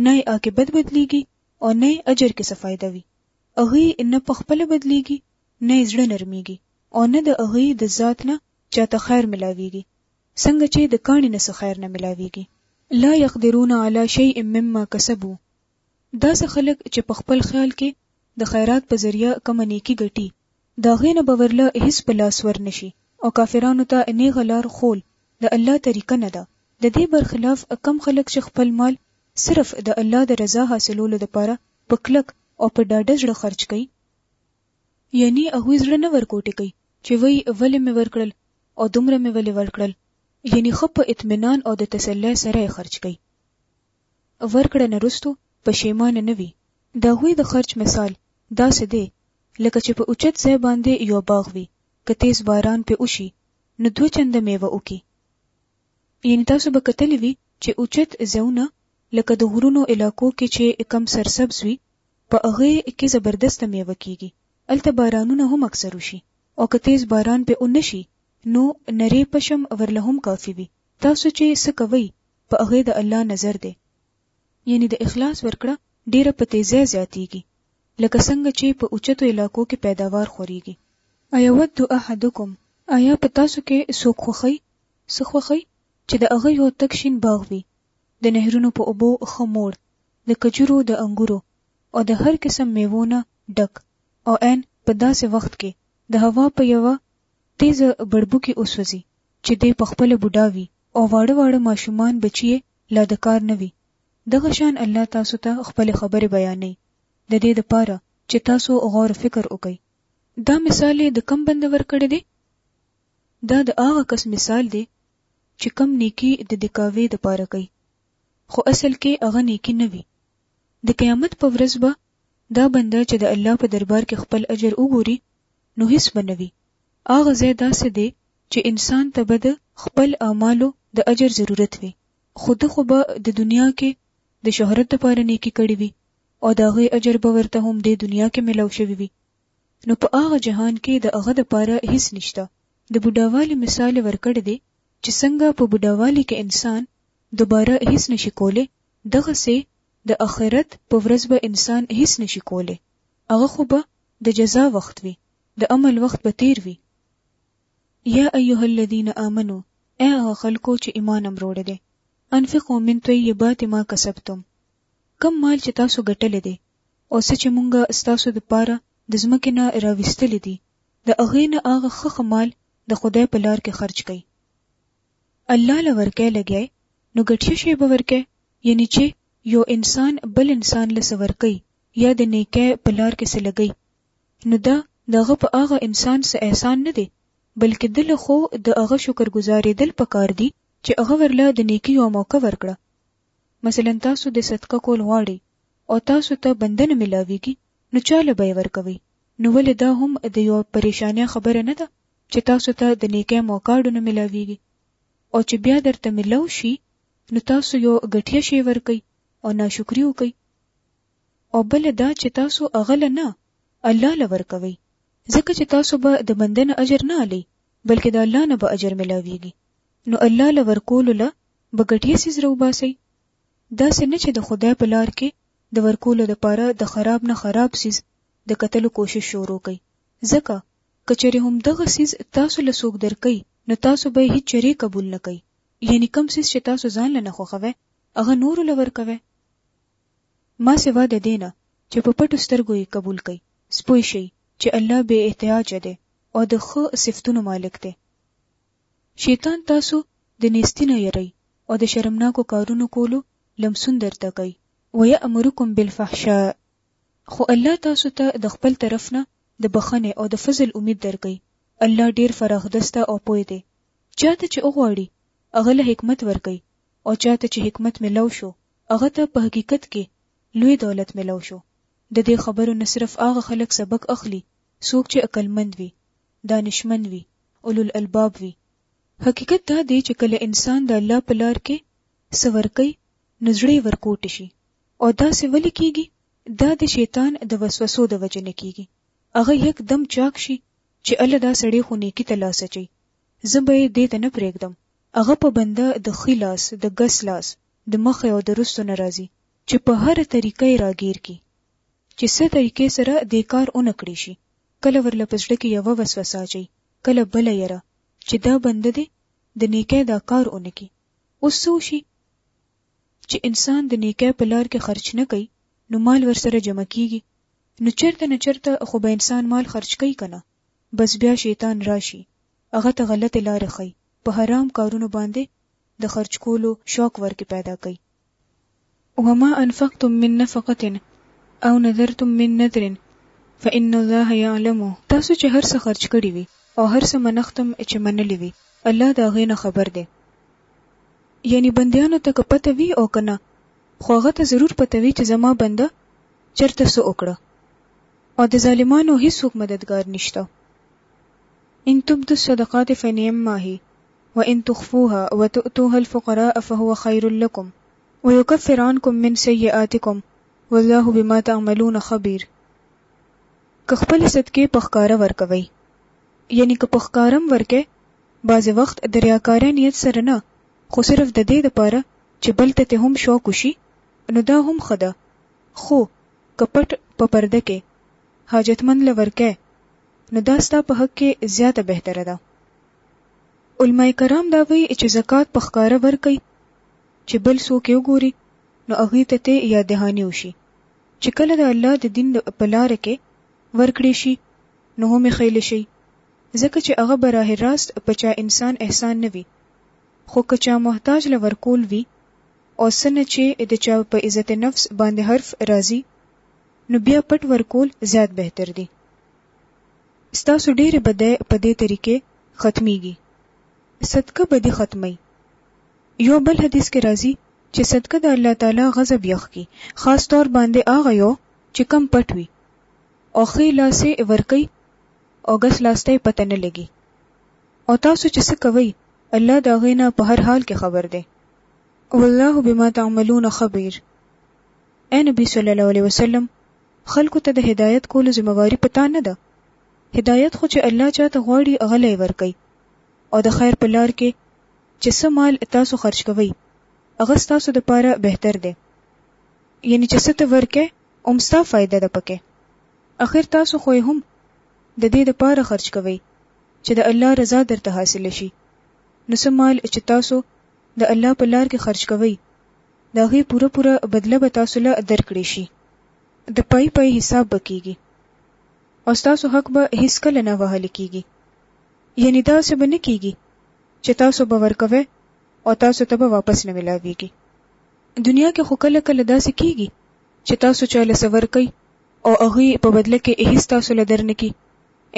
نه يې عاقبت بدليږي او نه يې اجر کي څه فايده وي. هغوی نه په خپله بدلیږي نه یې زړه نرمیږي او نه د هغوی د ذات نه چاته خیر ملاویږي څنګه چې د کاڼي نه څه خیر نه ملاویږي لا یقدرون علی شیء مما کسبوا داسې خلک چې په خپل خیال کې د خیرات په ذریعه کومه نیکي ګټي د هغې نه به ورله هیڅ په لاس ور نه شي او کافرانو ته نیغه لار ښول د الله طریقه نه ده، د دې برخلاف کوم خلک چې خپل مال صرف د الله د رضا حاصلولو لپاره په کلک او په ډاډه زړه خرچ کوي، یعنی هغوی زړه نه ور کوټې کوي چې وایي ولې مې ورکړل او دومره مې ولې ورکړل، یعنی ښه په اطمینان او د تسلی سره یې خرچ کوي، ورکړه نه وروسته پښیمانه نه وي، د هغوی د خرچ مثال داسې دی لکه چې په اوچت ځای باندې یو باغ وي، که تېز باران پرې وشي، نو دوه چنده مېوه وکړي. یعنې تاسو به کتلي وي چې اوچت ځایونه لکه د غرونو علاقو کې چې کم سرسبز وي، په هغې کې زبردسته مېوه کېږي، هلته بارانونه هم اکثر وشي او که تېز باران پرې ونه شي، نو نری پشم ورله هم کافي وي. تاسو چې څه کوئ، په هغې د الله نظر دی. یعنی د اخلاص ورکړه ډیره په تیزی زیاتیږي لکه څنګه چی په اوچتو علاقو کې پیداوار خوریږي. ایود احدکم، ایا په تاسو کې څوک خوښوي، څه خوښوي، چې د هغه یو تک شین باغ وي، د نهرونو په اوبو ښه موړ، د کجورو، د انګورو او د هر قسم میوو نه ډک او عین په داسې وخت کې د هوا په یوه تیزه بړبوکي وسوځي چې دی پخپله بوډا وي او واړه واړه ماشومان بچي یې لا د کار نه وي دغه شان الله تاسو ته خپل خبرې بیانوي د دې د پاره چې تاسو غور فکر وکړئ دا مثال د کم بند ورکړی دی دا د هغه کس مثال دی چې کم نیکی د دکاوی د پاره کوي خو اصل کې هغه نیکی نه وي د قیامت په ورځ به دا بنده چې د الله په دربار کې خپل اجر وګوري نو هیڅ بنوي هغه ځای داسې دی چې انسان ته به د خپل اعمالو د اجر ضرورت وي، خو ده خو به د دنیا کې د شهرت دپاره نیکي کړې وي او د هغې اجر به ورته هم دې دنیا کې ملاو شوی وي، نو په هغه جهان کې د هغه دپاره هیڅ نشته. د بوډاوالي مثال یې ورکړی دی چې څنګه په بوډاوالي کې انسان دوباره هیڅ نشي کولی، دغسې د آخرت په ورځ به انسان هیڅ نشي کولی، هغه خو به د جزا وخت وي، د عمل وخت به تیر وي. یا ایها الذین آمنو ای هغه خلکو چې ایمان امروړی دی انفقو من طیبات ما کسبتم کم مال چې تاسو ګټلی دی او څه چې مونږ ستاسو د پاره د ځمکې نه راویستلی دي د هغې نه هغه ښه ښه مال د خدای په لار کې خرج کړئ الله له ورکه لګی نو ګټیه شی به ورکه یعنی چې یو انسان بل انسان له سورکي یا د نیکه په لار کې سلګي نو دا د هغه په هغه انسان څه احسان نه دی، بلکې ده له خو د هغه شکر ګزارېدل په کار دي چې هغه ورله د نېکي یوه موقع ورکړه. مثلاً تاسو دې صدقه کول غواړئ او تاسو ته بنده نه ملاوېږي نو چا له به یې ورکوئ؟ نو ولې دا هم د یوه پرېشانیا خبره نه ده چې تاسو ته د نېکۍ موقعاډو نه ملاوېږي او چې بیا درته ملو شي نو تاسو یو ګټیه شی ورکړئ او ناشکري وکړئ؟ او بل دا چې تاسو هغه له نه الله له ورکوي ځکه چې تاسو به د بنده نه اجر نه علي بلکې د الله نه به اجر ملاويږي نو الله له ورکولو له به ګټیه سیز روباسي داسې نه چې د خدای په لار کې د ورکولو لپاره د خراب نه خراب سیز د قتلو کوشش شروع کوي ځکه کچره هم دغه سیز تاسو له سوق درکې نو تاسو به هیڅ چری قبول نه کوي یعنی کم سیز چې تاسو ځان له نه خوخوي هغه نور لور کوي ما سوا د دې نه چې په پټو سترګو یې قبول کړئ، پوه شئ چې الله بې احتیاجه دی او د ښه صفتونو مالک دی. شیطان تاسو د نیستي نه یروي او د شرمناکو کارونو کولو لمسون درته کوي. ویأمرکم بالفحشاء، خو الله تاسو ته د خپل طرف نه د بخښنې او د فضل امید درکوي. الله ډېر فراخ دسته او پوه دی. چا ته چې وغواړي، هغه له حکمت ورکوي او چا ته چې حکمت میلاو شو، هغه ته په حقیقت کې لوی دولت ملو شو. د دې خبرو نه صرف هغه خلک سبق اخلي څوک چې عقلمند وي، دانشمند وي، اولوالالباب وي. حقیقت دا دی چې کله انسان د الله په لار کې څه ورکوي نو زړه یې ورکوټ شي او داسې ولې کېږي؟ دا د شیطان د وسوسو د وجې نه کېږي. هغه یک دم چاک شي چې اله دا سړی خو نېکي ته لاس اچوي زه به یې دې ته نه پرېږدم. هغه په بنده د ښي لاس، د ګس لاس، د مخې او د روستو نه راځي چې په هره طریقه یې راګیر کړي چې څه طریقې سره دې کار ونه کړی شي. کله ورله په زړه کې یوه وسوسه اچوي، کله بله یره چې دا بنده دې د نیکۍ دا کار ونه کړي. اوس څه وشي چې انسان د نیکۍ په لار کې خرچ نه کوي نو مال ورسره جمع کېږي. نو چېرته نه چېرته خو به انسان مال خرچ کوي که نه؟ بس بیا شیطان راشی هغه ته غلطې لارې ښی په حرام کارونو باندې د خرچ کولو شوق ورکې پیدا کوي. وما انفقتم من نفقة او نذرتم من نذر فان الله یعلمه، تاسو چې هر څه خرچ کړي وي او هر څه منښت هم چې منلي وي الله د هغې نه خبر دی. یعنې بندیانو ته که پته وي او که نه خو هغه ته ضرور پته وي چې زما بنده چرته څه وکړه. او د ظالمانو هیڅوک مددګار نشته. ان تبدو الصدقات فنعما هی وان تخفوها وتؤتوها الفقراء فهو خیر لکم ویکفر عنکم من سیئاتکم والله بما تعملون خبیر که خپلې صدقې په ښکاره ورکوئ یعنی که په ښکاره هم ورکړئ بعضې وخت د ریاکارۍ نیت سره نه خو صرف ددې لپاره چې بل ته ترې هم شوق وشي نو دا هم ښه ده خو که پټ په پرده کې حاجتمند له ورکې نو دا ستا په حق کې زیاته بهتره ده. علماء کرام دا وایي چې زکات په ښکاره ورکړئ چې بل څوک یې وګوري نو هغوی ته ترې یاد دهاني وشي چې کله د الله د دین په لاره کې ورکړې شي نو هم یې خیلې شئ ځکه چې هغه براه راست په چا انسان احسان نه وي خو که چا محتاج له ورکول وي او څه نه چې د چا په عزت نفس باندې حرف راځي نو بیا پټ ورکول زیات بهتر دي ستاسو ډېرې بدۍ په دې طریقې ختمیږي صدقه بدی ختمي یو بل حدیث کې راځي چې صدقه د الله تعالی غضب یخکي خاص طور باندې هغه یو چې کم پټ وي او ښې لاسې ورکي او ګس لاسته پته نه لګي او تاسو چې څه کوئ الله د هغې نه په هر حال کې خبر دی والله بما تعملون خبير اے نبی صلی الله علیه وسلم خلکو ته د هدایت کولو ذمہ واری پتا نه ده هدایت خو چې الله چاته غواړي هغه لای ورکي او د خیر په لار کې چې څه مال تاسو خرج کوئ هغه تاسو د پاره بهتر دی یعنی چې څه ته ورکه هم ستا فائدہ ده پکې اخر تاسو خو هم د دې د پاره خرج کوئ چې د الله رضا درته حاصل شي نو سمال چې تاسو د الله په لار کې خرچ کوئ، د هغې پوره پوره بدله به تاسو له درکړې شي، د پای پای حساب به کېږي او ستاسو حق به هېڅکله نه وهل کېږي، یعنې داسې به نه کېږي چې تاسو به ورکوئ او تاسو ته به واپس نه ملاوېږي، دنیا کې خو کله کله داسې کېږي چې تاسو چا له څه ورکړئ او هغوی په بدله کې هېڅ تاسو له درنه کړي،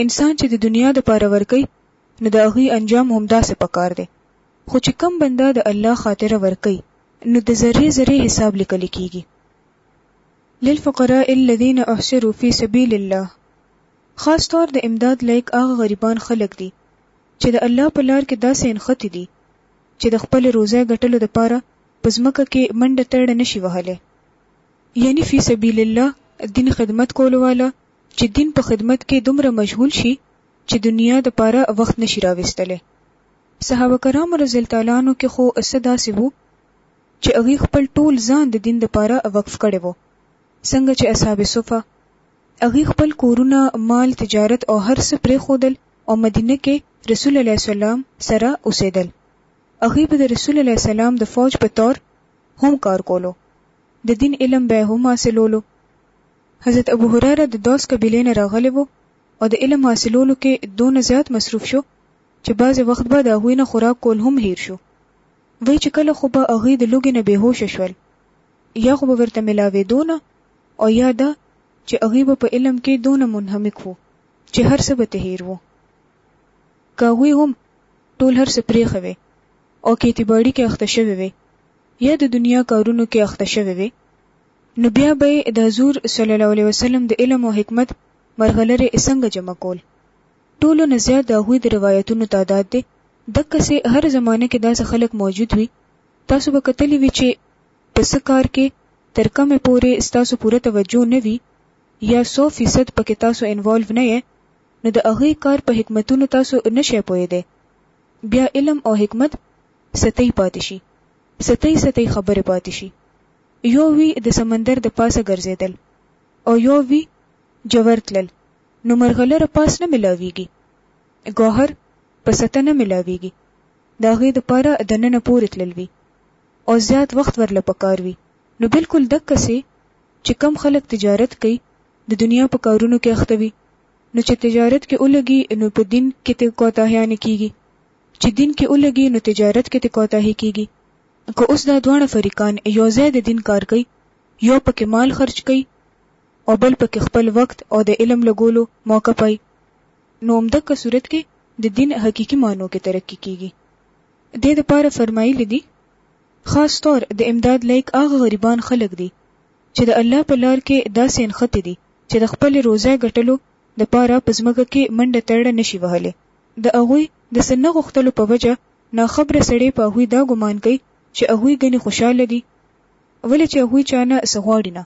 انسان چې د دنیا لپاره ورکوي نو د هغوی انجام همداسې پکار دی، خو چې کوم بنده د الله خاطر ورکوي نو د ذرې ذرې حساب لیکل کیږي للفقراء الذين احصروا في سبيل الله خاص طور د امداد لایق هغه غریبان خلک دي چې د الله په لار کې داسې انختی دي چې د خپل روزه ګټلو د پاره په ځمکه کې منډه تړه نشي وهلی یعنی فی سبیل الله دین خدمت کولو والا چې دین په خدمت کې دومره مشغول شي چې دنیا د پاره وخت نشي راوستلی صحابه کرامو رضی الله تعالی عنه کې خو څه داسې وو چې هغوی خپل ټول ځان د دین لپاره وقف کړی وو، څنګه چې اصحاب صفه، هغوی خپل کورونه، مال، تجارت او هر څه پرېښودل او مدینه کې رسول الله علیه السلام سره اوسېدل. هغوی به د رسول الله علیه السلام د فوج په طور هم کار کولو، د دین علم به یې هم حاصلولو. حضرت ابوهریره د دوس قبیلې نه راغلی وو او د علم حاصلولو کې دونه زیات مصروف شو چې بعضې وخت به د هغوی نه خوراک کول هم هېر شو، وایي چې کله خو به هغوی د لوږې نه بې هوشه شول، یا خو به ورته ملاوېدو نه او یا دا چې هغوی به په علم کې دونه منهمک وو چې هر څه به ترې هېر وو، که هغوی هم ټول هر څه پرېښی وی او کېتی باړي کې اخته شوې وی یا د دنیا کارونو کې اخته شوې وی، نو بیا به یې د حضور صلی الله علیه وسلم د علم او حکمت مرغلرې څنګه جمع کول؟ ټولو نه زیات د هغوی د روایتونو تعداد دی، دقه سې هره زمانه کې داسې خلک موجود وي، تاسو به کتلي وي چې په څه کار کې تر کومې پورې ستاسو پوره توجه نه وي یا سو فیصد پکې تاسو انوالو نه یئ نو د هغوی کار په حکمتونو تاسو نه شئ پوهېدای بیا علم او حکمت سطحي پاتې شي، سطحي سطحي خبرې پاتې شي، یو وي د سمندر د پاسه ګرځېدل او یو وي ژور تلل نو مرغلره پاس نه ملاویږي، ګوهر په سطح نه ملاویږي، د هغې د پاره د ننه پورې تلل وي او زیات وخت ورله پکار وي، نو بلکل دکه سې چې کوم خلک تجارت کوي د دنیا په کارونو کې اخته وي نو چې تجارت کې ولګي نو په دین کې تې کوتاهیانې کیږي، چې دین کې ولګي نو تجارت کې تې کوتاهي کیږي، که اوس دا دواړه فریقان یو ځای د دین کار کوي یو پکې مال خرچ کوي، او بل پکې خپل وخت او د علم لګولو موقع پايي نو همدکه صورت کې د دين حقيقي معنو کې ترقي کيږي دې دپاره فرمايلي دي خاص طور د امداد لايق هغه غريبان خلک دي چې د الله په لار کې داسې نښتي دي چې د خپل روزی ګټلو دپاره په ځمکه کې منډه ترړه نه شي وهلی د هغوی د څه نه غوښتلو په وجه ناخبره سړی په هغوی دا ګمان کوي چې هغوی ګنې خوشحاله دي ولې چې هغوی چا نه څه غواړي نه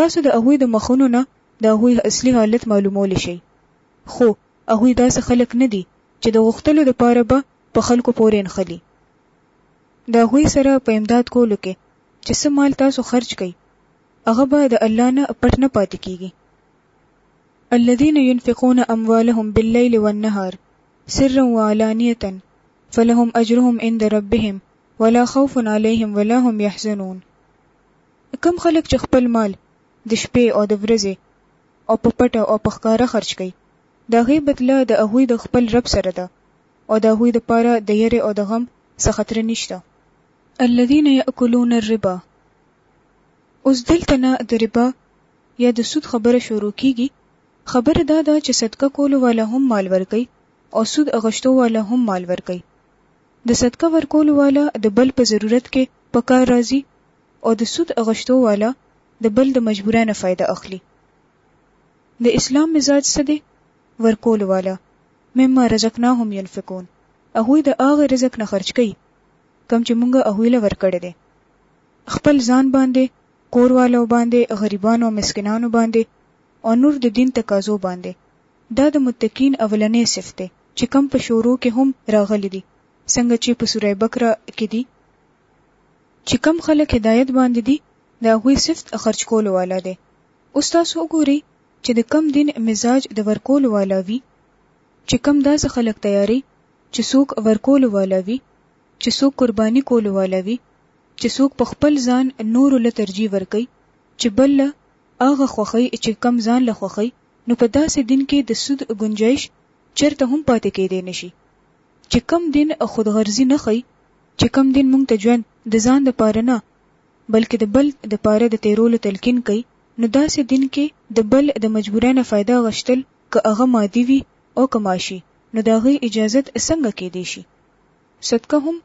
تاسو د هغوی د مخونو نه د هغوی اصلي حالت معلومولی شئ، خو هغوی داسې خلک نه دي چې د غوښتلو لپاره به په خلکو پورې نښلي. د هغوی سره په امداد کولو کې چې څه مال تاسو خرج کړئ، هغه به د الله نه پټ نه پاتې کېږي. الذين ينفقون اموالهم بالليل والنهار سرا وعلانية فلهم اجرهم عند ربهم ولا خوف عليهم ولا هم يحزنون. کوم خلک چې خپل مال د شپې او د ورځې او په پټه او په ښکاره خرچ کوي، د هغې بدله د هغوی د خپل رب سره ده او د هغوی لپاره د یرې او د غم څه خطر نشته. الذین یأکلون الربا، اوس دلته نه د ربا یا د سود خبره شروع کیږي، خبره دا ده چې صدقه کولو والا هم مال ورکوي او سود اغشتو والا هم مال ورکوي، د صدقه ورکولو والا د بل په ضرورت کې په کار راځي او د سود اغشتو والا د بل د مجبورۍ نه فایده اخلي. د اسلام مزاج څه دی؟ ورکولو والا، مما رزقناهم ينفقون، هغوی د هغه رزق نه خرچ کوي کوم چې مونږ هغوی له ورکړی دی. خپل ځان باندې، کور والو باندې، غریبانو او مسکینانو باندې او نور د دین تقاضو باندې. دا د متقین اولنی صف دی چې کوم په شورو کې هم راغلي دي څنګه چې په سوره بقره کې دي چې کوم خلک هدایت باندې دي د هغوی صفت خرچ کولو والا دی. اوس تاسو وګورئ چې د کوم دین مزاج د ورکولو والا وي چې کوم داسې خلک تیاري چې څوک ورکولو والا وي چې څوک قرباني کولو والا وي چې څوک په خپل ځان نورو له ترجیح ورکوي چې بل له هغه خوښۍ چې کم ځان له خوښۍ نو په داسې دین کې د سود ګنجایش چرته هم پاتې کیدی نه شي چې کم دین خود غرضي نه ښیي چې کم دین مونږ ته ژوند د ځان د پاره نه بلکې د بل د پاره د تیرولو تلقین کوي نو داسې دین کې د بل د مجبورۍ نه فایده غشتل که هغه مادي وي او که معاشي نو د هغې اجازت څنګه کیدی شي صدقه هم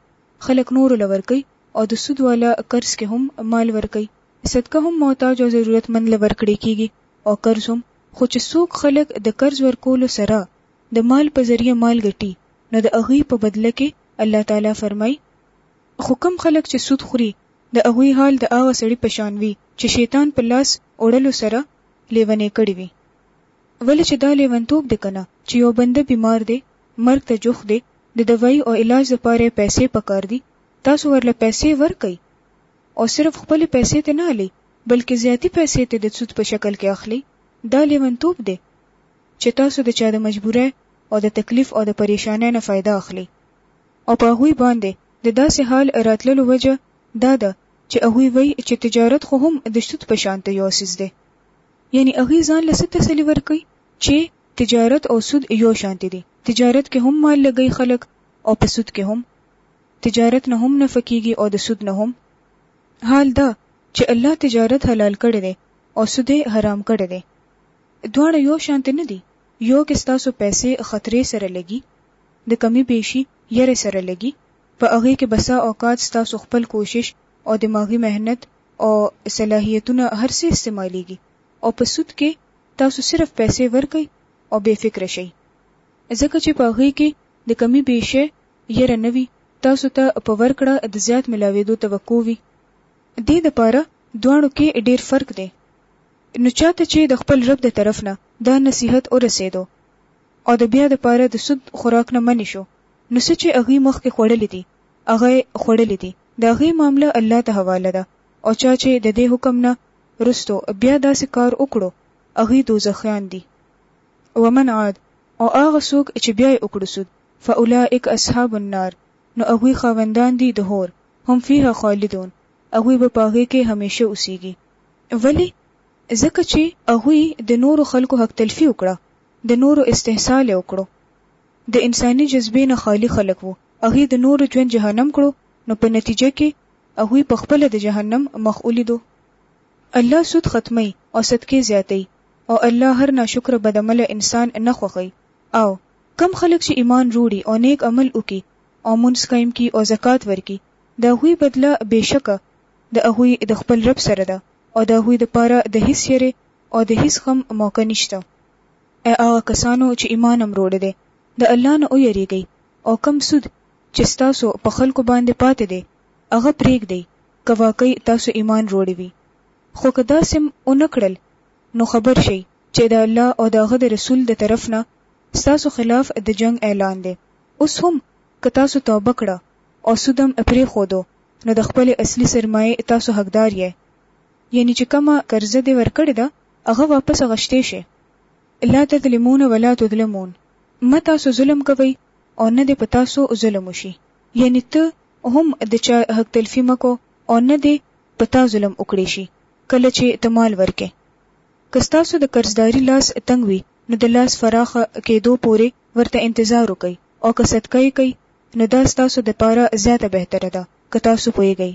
خلک نورو له ورکوي او د سود والا قرض کې هم مال ورکوي. صدقه هم محتاج او ضرورتمند له ورکړې کېږي او قرض هم، خو چې څوک خلک د قرض ورکولو سره د مال په ذریعه مال ګټي نو د هغوی په بدله کې الله تعالی فرمايي، خو کوم خلک چې سود خوري د هغوی حال د هغه سړي په شان وي چې شیطان په لاس وړلو سره لېونی کړی وي، ولې چې دا لېونتوب دی کنه چې یو بنده بیمار دی مرګ ته جوخت دی د دوایي او علاج لپاره یې پیسې پکار دي تاسو ورله پیسې ورکړئ، او صرف خپلې پیسې ترې نه الی بلکې زیاتي پیسې ترې د سود په شکل کې اخلی دا لیونتوب دی چې تاسو د چا د مجبورۍ او د تکلیف او د پریشانۍ نه فایده اخلی او په هغوی باندې د داسې حال راتللو وجه دا ده چې هغوی وایي چې تجارت خو هم د سود په شان ته یو څیز دی یعنی هغوی ځان له څه تسلي ورکوي چې تجارت او سود یو شانتې دي تجارت کې هم مال لګوي خلک او په سود کې هم تجارت نه هم نفع کیږي او د سود نه هم حال دا چې الله تجارت حلال کړی دی او سود یې حرام کړی دی دواړه یو شانته نه دي یو کې ستاسو پیسې خطرې سره لګي د کمی بیشي یرې سره لګي په هغې کې بسا اوقات ستاسو خپل کوشش او دماغي محنت او صلاحیتونه هر څه استعمالیږي او په سود کې تاسو صرف پیسې ورکړئ او بې فکره شئ ځکه چې په هغې کې د کمی بیشي يره نه وي تاسو ته په ورکړه د زيات ملاوېدو توقع وي دې د پاره دواړو کښې ډېر فرق دی نو چا ته چې د خپل رب د طرف نه دا نصيحت اورسېدو او د بيا د پاره د سود خوراک نه منع شو نو څه چې هغوي مخکې خوړلي دي هغه يې خوړلي دي د هغې معامله الله ته حواله ده او چا چې ددې حکم نه رستو بيا داسې کار وکړو هغوي دوزخيان دي ومن عاد او هغه څوک چې بيا يې وکړو سود. فاولئک اصحاب النار، نو هغوی خاوندان دي د حور، هم فیها خالدون، هغوی به په هغې کې همیشه اوسیږي. ولې؟ ځکه چې هغوی د نورو خلکو حق تلفي وکړه، د نورو استحصال یې وکړو، د انساني جذبې نه خالي خلک وو، هغوی د نورو ژوند جهنم کړو، نو په نتیجه کې هغوی په خپله د جهنم مخ ولیدو. الله سود ختموي او صدقې زیاتوي او الله هر ناشکره بدعمله انسان نه خوښوي او. کوم خلک چې ایمان روړي او نیک عمل وکړي او مونځ قایم کړي او زکات ورکړي د هغوی بدله بېشکه د هغوی د خپل رب سره ده او د هغوی دپاره د هیڅ یرې او د هیڅ غم موقع نشته. ای هغه کسانو چې ایمان هم روړی دی! د الله نه ویریږئ او کوم سود چې ستاسو په خلکو باندې پاتې دی هغه پرېږدئ که واقعي تاسو ایمان روړی وي، خو که داسې هم ونه کړل نو خبر شئ چه د الله او د هغه د رسول د طرف نه ستاسو خلاف د جنګ اعلان دی اوس هم که تاسو توبه کړه او سودم پریښودو نو د خپلې اصلی سرمایې تاسو حقدار یئ یعنی چه کومه قرضه دی ورکړی ده هغه واپس غشتی شی لا تظلمون ولا تظلمون مه تاسو ظلم کوئ او نه دی په تاسو ظلم وشی یعنی ته هم د چا حق تلفی مه کو او نه دی په تا ظلم وکړی شی کله چه ته مال ورکړی. که ستاسو د قرضداري لاس تنګ وي، نو د لاس فراخه کېدو پورې ورته انتظار وکړئ او که صدقه یې کړئ، نو دا ستاسو دپاره زیاته بهتره ده، که تاسو پوهېږئ.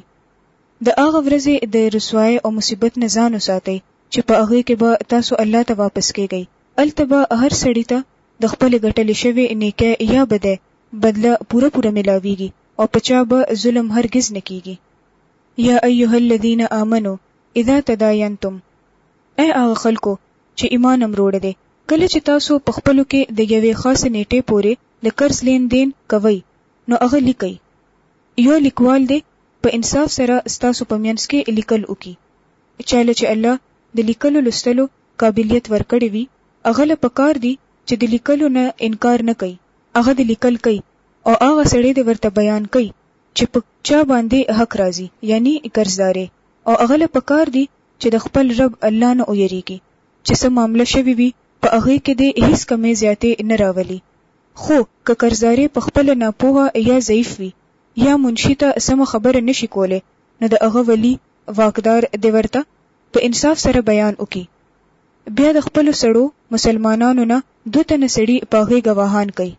د هغه ورځې د رسوایۍ او مصیبت نه ځان وساتئ، چې په هغې کې به تاسو الله ته واپس کېږئ، هلته به هر سړي ته د خپلې ګټلې شوې نېکۍ یا بدۍ بدله پوره پوره ملاوېږي او په چا به ظلم هرګز نه کېږي. یا ایها الذین آمنو، اذا تداینتم، اې هغه خلکو چې ایمان هم روړی دی، کله چې تاسو په خپلو کې د یوې خاصې نېټې پورې د قرض لین دین کوئ نو هغه لیکئ، یو لیکوال دې په انصاف سره ستاسو په منځ کې لیکل وکړي، چاله چې الله د لیکلو لوستلو قابلیت ورکړی وي هغه له په کار دي چې د لیکلو نه انکار نه کوي، هغه دې لیکل کوي او هغه سړی دې ورته بیان کوي چې په چا باندې حق راځي یعنی قرضدارې. او هغه له پکار دي چې د خپل رب الله نه ویریږي چې څه معامله شوې وي په هغې کې دې هیڅ کمې زیاتې نه راولي خو که قرضدارې په خپله ناپوهه یا ضعیف وي یا منشي ته سمه خبره نه شي کولی نو د هغه ولي، واکدار، دې ورته په انصاف سره بیان وکړي بیا د خپلو سړو، مسلمانانو، نه دوه تنه سړي په هغې ګواهان کړي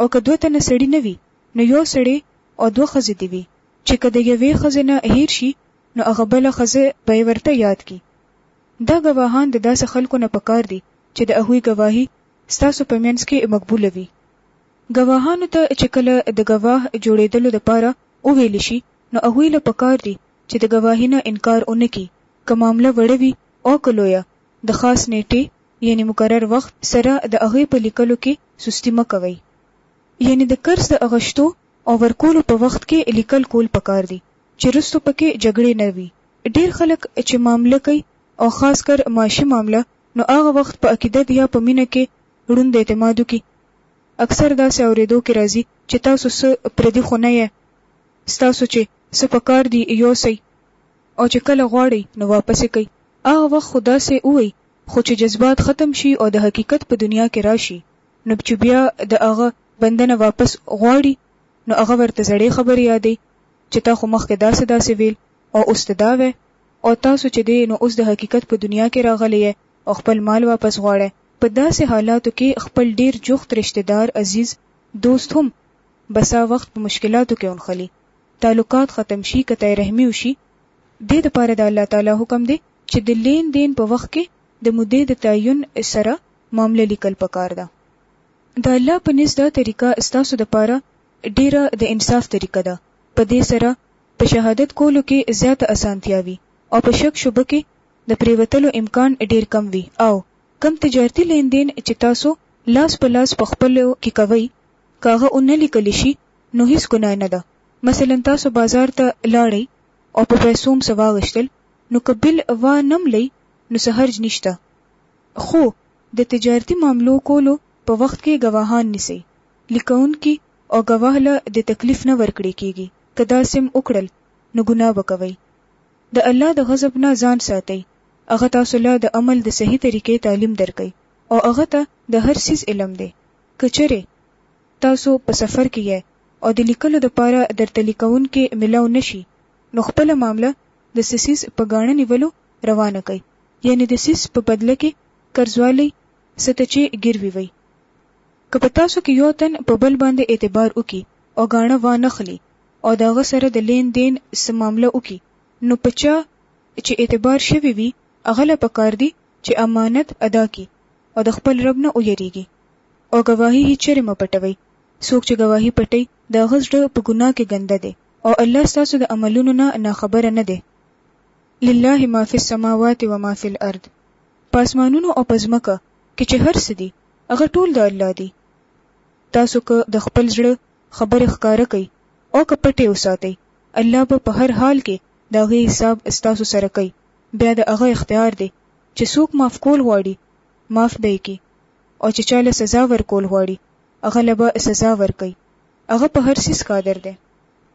او که دوه تنه سړي نه وي نو یو سړی او دوه ښځې دې وي. چې که د یوې ښځې نه هیر شي نو هغه بله ښځه به یې ورته یاد کړي. دا ګواهان د داسې خلکو نه پکار دي چې د هغوی ګواهي ستاسو په منځ کې مقبوله وي. ګواهانو ته چې کله د ګواه جوړیدلو لپاره وویل شي نو هغوی له پکار دي چې د ګواهي نه انکار ونه کړي که معامله وړه وي او که لویه، د خاص نیټې یعنې مقرر وخت سره د هغې په لیکلو کې سستي مه کوئ. یعنې د قرض د اغشتو او ورکولو په وخت کې لیکل کول پکار دي چې رستو پکې جګړې نه وي ډیر خلک چې معامله کوي او خاص کر معاشي معامله نو هغه وخت په عقیدت یا په مینه کې ړوند اعتماد وکړي اکثر داسې اوریدو کې راځي چې تاسو څه پردي خو نه یې ستاسو چې څه پکار دي یوسئ او چې کله غواړئ نو واپس یې کوي هغه وخت خو داسې ووایي خو چې جذبات ختم شي او د حقیقت په دنیا کې راشي نو چې بیا د هغه بندنه واپس غواړي نو هغه ورته زړې خبرې یادوي چې تا خو مخکې داسې داسې ویل او اوس ته دا وایې او تاسو چې دی نو اوس د حقیقت په دنیا کې راغلی یې او خپل مال واپس غواړی. په داسې حالاتو کې خپل ډیر جوخت رشته دار، عزیز، دوست هم بسا وخت په مشکلاتو کې ونښلي، تعلقات ختم شي، قطع رحمي وشي، دې لپاره د الله تعالی حکم دی چې د لین دین په وخت کې د مودې د تعین سره معامله لیکل پکار ده. د الله په نزد دا طریقه ستاسو دپاره ډیره د انصاف طریقه ده، په دې سره په شهادت کولو کې زیاته اسانتیا وي او په شک شبه کې د پریوتلو امکان ډیر کم وي او کوم تجارتي لین دین چې تاسو لاس په لاس په خپلو کې کوئ که هغه و نه لیکل شي نو هیڅ ګناه نه ده مثلا تاسو بازار ته لاړئ او په پیسو م څه واغشتل نو که بل وا نه ملئ نو څه حرج نشته خو د تجارتي معاملو کولو په وخت کې ګواهان نیسي، لیکونکي او ګواه له د تکلیف نه ورکړې کیږي، که داسېم وکړل نو ګناه به کوئ. د الله د غضب نه ځان ساتئ، هغه تاسو له د عمل د صحیح طریقې تعلیم درکوي او هغه ته د هر څیز علم دی، که چېرې تاسو په سفر کې یئ او د لیکلو د پاره درته لیکونکی ملاو نه شي نو خپله معامله د څه څیز په ګاڼه نیولو روانه کړئ. یعنی د څیز په بدله کې قرضوالی څه ته چې ګیروی وی. که په تاسو کې یو تن په بل باندې اعتبار وکړي او ګاڼه وا نه خلي او د هغه سره د لین دین څه معامله وکړي نو په چا چې اعتبار شوی وي هغه له په کار دي چې امانت ادا کړي او د خپل رب نه ویریږي او ګواهي هیڅ چېرې مه پټوئ، څوک چې ګواهي پټوي د هغه زړه په ګناه کې ګنده دی او الله ستاسو د عملونو نه ناخبره نه دی. لله ما فی السماوات و ما فی الارض، په آسمانونو او په ځمکه کې چې هر څه دي هغه ټول د الله دي. تاسو که د خپل زړه خبرې ښکاره کړئ او که پټې وساتئ الله به په هر حال کې د هغې حساب ستاسو سره کوي، بیا د هغه اختیار دی چې څوک معاف کول غواړي معاف به یې کړي او چې چا له سزا ورکول غواړي هغه له به سزا ورکوي، هغه په هر څیز قادر دی.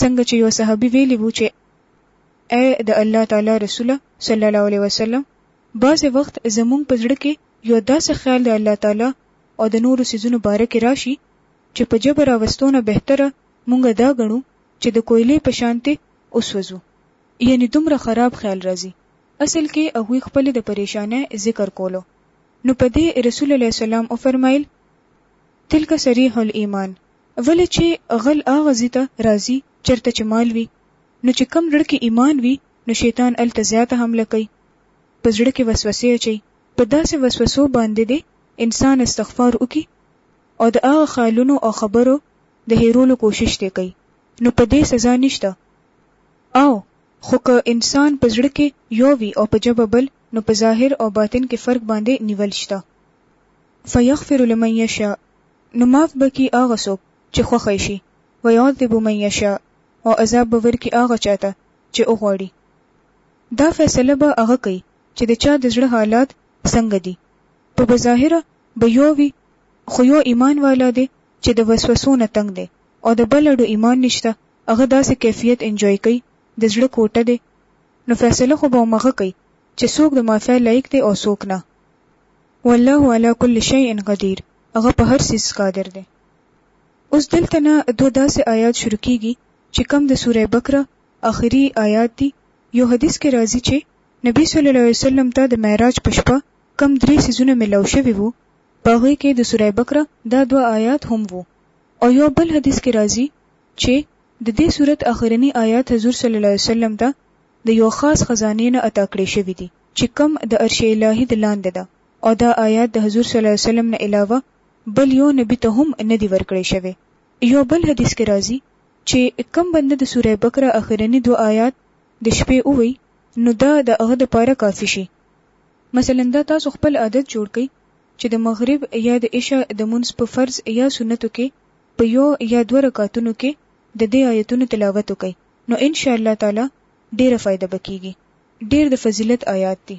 څنګه چې یو صحابي ویلي وو چې اې د الله تعالی رسوله صلی الله علیه وسلم بعضې وخت زمونږ په زړه کې یو داسې خیال د الله تعالی او د نورو څیزونو باره کې راشي چې په جبر راوستو نه بهتره مونږ دا ګڼو چې د کویلې په شانتې وسوځو یعنی دومره خراب خیال راځي اصل کې هغوی خپلې د پریشانۍ ذکر کولو نو په دې رسول الله سلام وفرمایل تلک صریح الایمان ولې چې غل هغه ځي ته راځي چرته چې مال وي نو چې کم ړړ کې ایمان وي نو شیطان هلته زیاته حمله کوي په زړه کې وسوسې اچوي په داسې وسوسو باندې دې انسان استغفار وکړي او د هغه خیالونو او خبرو د هیرولو کوشش دې کوي نو په دې سزا نشته او خو که انسان په زړه کې یو وي او په ژبه بل نو په ظاهر او باطن کې فرق باندې نیول شته فیغفر لمن یشاء نو معاف به کړي هغه څوک چې خوښه یې شي، ویعذب من یشاء، او عذاب به ورکړي هغه چا ته چې وغواړي. دا فیصله به هغه کوي چې د چا د زړه حالات څنګه دي. په بظاهره به یو وي، خو یو ایمان والا دی چې د وسوسو نه تنګ دی او د بل اډو ایمان نشته، هغه داسې کیفیت انجوای کوي، د زړه کوټه دی، نو فیصله خو به همغه کوي چې څوک د معافۍ لایق دی او څوک نه. والله علی کل شیء قدیر. هغه په هر څیز قادر دی. اوس دلته نه دوه داسې آیات شروع کیږي چې کوم د سوره بقره آخري آیات دي، یو حدیث کې راځي چې نبي صلی الله علیه وسلم ته د معراج په شپه کوم درې څیزونه ملاو شوي وو په هغوی کې د سوره بقره دا دوه آیات هم وو او یو بل حدیث کې راځي چې د دې سورت آخرني آیات حضور صلی الله علیه وسلم ته د یو خاص خزانې نه عطا کړې شوي دي چې کوم د عرش الهي د لاندې ده. او دا آیات د حضور صلی الله علیه وسلم نه علاوه بل یو نبي ته هم نه دي ورکړی شوی. یو بل حدیث کې راځي چې کوم بنده د سوره بقره اخرني دوه آیات د شپې ووایي نو دا د هغه د پاره کافي شي. مثلا دا تاسو خپل عادت جوړ کړئ چې د مغرب یا د عشاء د لمونځ په فرض یا سنتو کې په یو یا دوه رکعتونو کې د دې آیتونو تلاوت وکړئ نو ان شاء الله تعالی ډېره فایده به کېږي. ډېر د فضیلت آیات دي.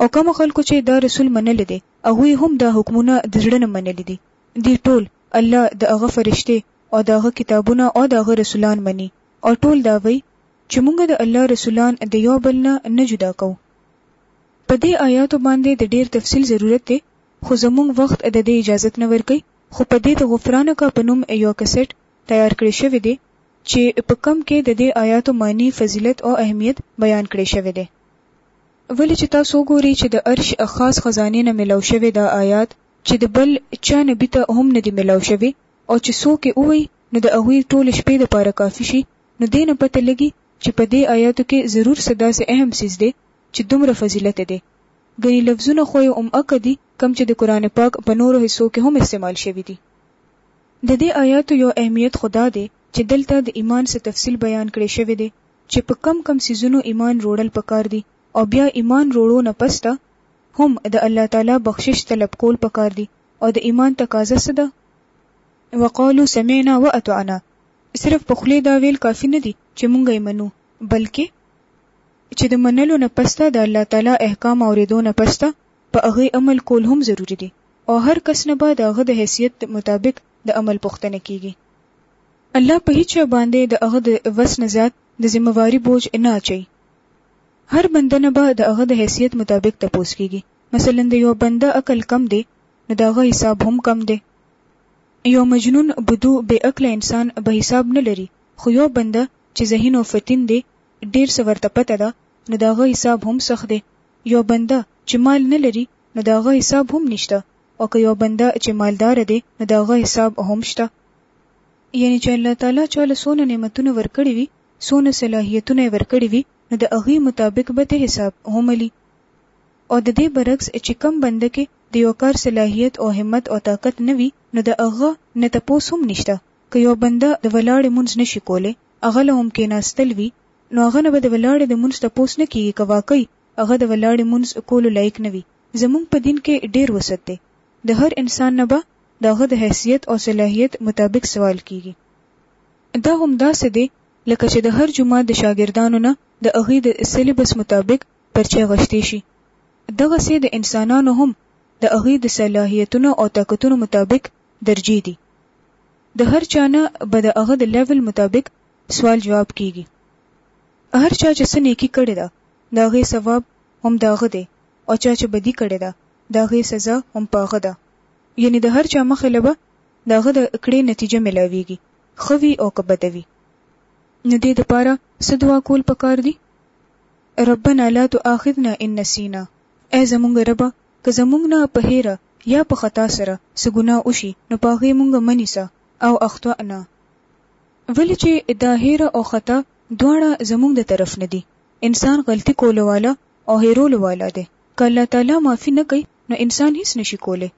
او کومو خلکو چې دا رسول منلی دی هغوی هم دا حکمونه د زړه نه منلي دي، دوی ټول الله، د هغه فرشتې او د هغه کتابونه او د هغه رسولان مني او ټول دا وایي چې مونږ د الله رسولان د یو بل نه نه جدا کوو. په دې آیاتو باندې د ډیر تفصیل ضرورت دی خو زمونږ وخت د دې اجازت نه ورکوي خو په دې د غفرانک په نوم یو کسټ تیار کړی شوی دی چې په کوم کې د دې آیاتو معنی، فضیلت او اهمیت بیان کړی شوی دی. ولې چې تاسو وګورئ چې د عرش له خاص خزانې نه ملاو شوی دا آیات چې د بل چا نبي ته هم نه دی ملاو شوی او چې څوک یې ووایي نو د هغوی ټولې شپې لپاره کافي شي نو دې نه پته لګي چې په دې آیاتو کې ضرور څه داسې اهم څیز دی چې دومره فضیلت یې دی ګني لفظونه خو یې هماکه دي کوم چې د قرآن پاک په نورو حصو کې هم استعمال شوي دي د دې آیاتو یو اهمیت خو دا دی چې دلته د ایمان څه تفصیل بیان کړی شوی دی چه په کم کم څیزونو ایمان روړل پکار دی او بیا ایمان روړو نه پس ته هم د الله تعالی بخشش طلب کول پکار دی او د ایمان تقاضه څه ده؟ وقالو سمعنا واطعنا صرف په خولې دا ویل کافی نه دی چه مونږ یې منو بلکه چه د منلو نه پس ته د الله تعالی احکام اوریدو نه پس ته په هغی عمل کول هم ضروری دی او هر کس نه به د هغه د حیثیت مطابق د عمل پوښتنه کیږی. الله په هیچا باندې د هغه د وس نه زیات د ذمه واري بوج نه اچوي. هر بنده نه به د هغه د حیثیت مطابق تپوس کیږي. مثلا د یوه بنده عقل کم دی نو د هغه حساب هم کم دی. یو مجنون، بدو، بې عقله انسان به حساب نه لري خو یو بنده چې ذهین او فطین دی ډیر څه ورته پته ده نو د هغه حساب هم سخت دی. یو بنده چې مال نه لري نو د هغه حساب هم نشته او که یو بنده چې مالدار دی نو د هغه حساب هم شته. یعنی چې الله تعالی چاله سونه نعمتونه ورکړي وي سونه صلاحیتونه ورکړي وي نو د هغه مطابق به ته حساب هملی او د دې برعکس چې کم بنده کې د یو کار صلاحیت او همت او طاقت نه وي نو د هغه نه تپوس هم نشته که یو بنده د ولاړې مونږ نشي کولی هغه له هم کې ناستل وي نو هغه نه به د ولاړې د مونږ تپوس نه کیږي که واقعي هغه د ولاړې مونږ کولو لایق نه وي زمونږ په دین کې ډیر وسط دی د هر انسان نه به د هغه د حیثیت او صلاحیت مطابق سوال کیږي. دا همداسې دی لکه چې د هر جومات د شاګردانو نه د هغوی د سیلبس مطابق پرچې غشتې شي، دغسې د انسانانو هم د هغوی د صلاحیتونو او طاقتونو مطابق درجې دي. د هر چا نه به د هغه د لیول مطابق سوال جواب کیږي. هر چا چې څه نیکي کړې ده، د هغې ثواب هم د هغه دی او چا چې بدي کړې ده، د هغې سزا هم په هغه ده، یعنې د هر چا مخې له به د هغه د کړې نتیجه ملاوېږي، ښه وي او که بده وي. نو دې دپاره څه دعا کول پکار دي؟ ربنا لا تؤاخذنا ان نسینا، ای زمونږ ربه! که زمونږ نه په هېره یا په خطا سره څه ګناه وشي نو په هغې مونږ مه نیسه، او اخطأنا، ولې چې دا هېره او خطا دواړه زمونږ د طرف نه دي، انسان غلطي کولو والا او هېرولو والا دی. که الله تعالی معافي نه کوي نو انسان هیڅ نه شي کولی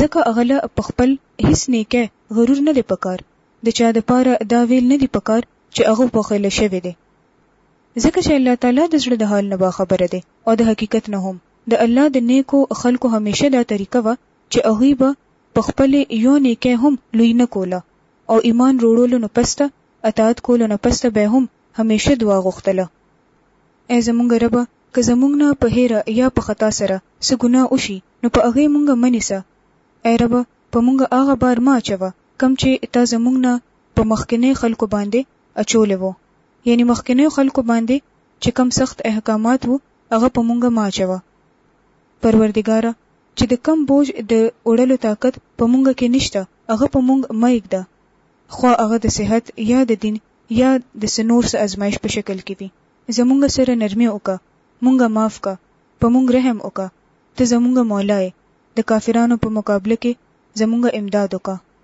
ځکه هغه له په خپل هیڅ نیکۍ غرور نه دی په کار د چا د پاره دا ویل نه دي په کار چې هغه بخیل شوی دی ځکه چې الله تعالی د زړه د حال نه باخبره دی او د حقیقت نه هم د الله د نیکو خلکو همیشه دا طریقه وه چې هغوی به په خپلې یو نیکۍ هم لوی نه کوله او ایمان روړولو نه پسته اطاعت کولو نه پسته به هم همیشه دعا غوښتله اې زمونږ ربه! که زمونږ نه په هېره يا په خطا سره څه ګناه وشي نو په هغې مونږ مه نيسه. اې ربه! په مونږ هغه بار مه اچوه کوم چې تا زمونږ نه په مخکنې خلکو باندې اچولی وو. يعنې مخکنيو خلکو باندې چې کوم سخت احکامات وو هغه په مونږ مه اچوه. پروردګاره! چې د کوم بوج د وړلو طاقت په مونږ کې نشته هغه په مونږ مه ايږده. خواه هغه د صحت يا د دين یا د څه نور څه ازمایش په شکل کې وي، زمونږ سره نرمي وکړه، مونږ معاف کړه، په مونږ رحم وکړه، ته زمونږ مولا یې، د کافرانو په مقابله کې زمونږ امداد وکړه.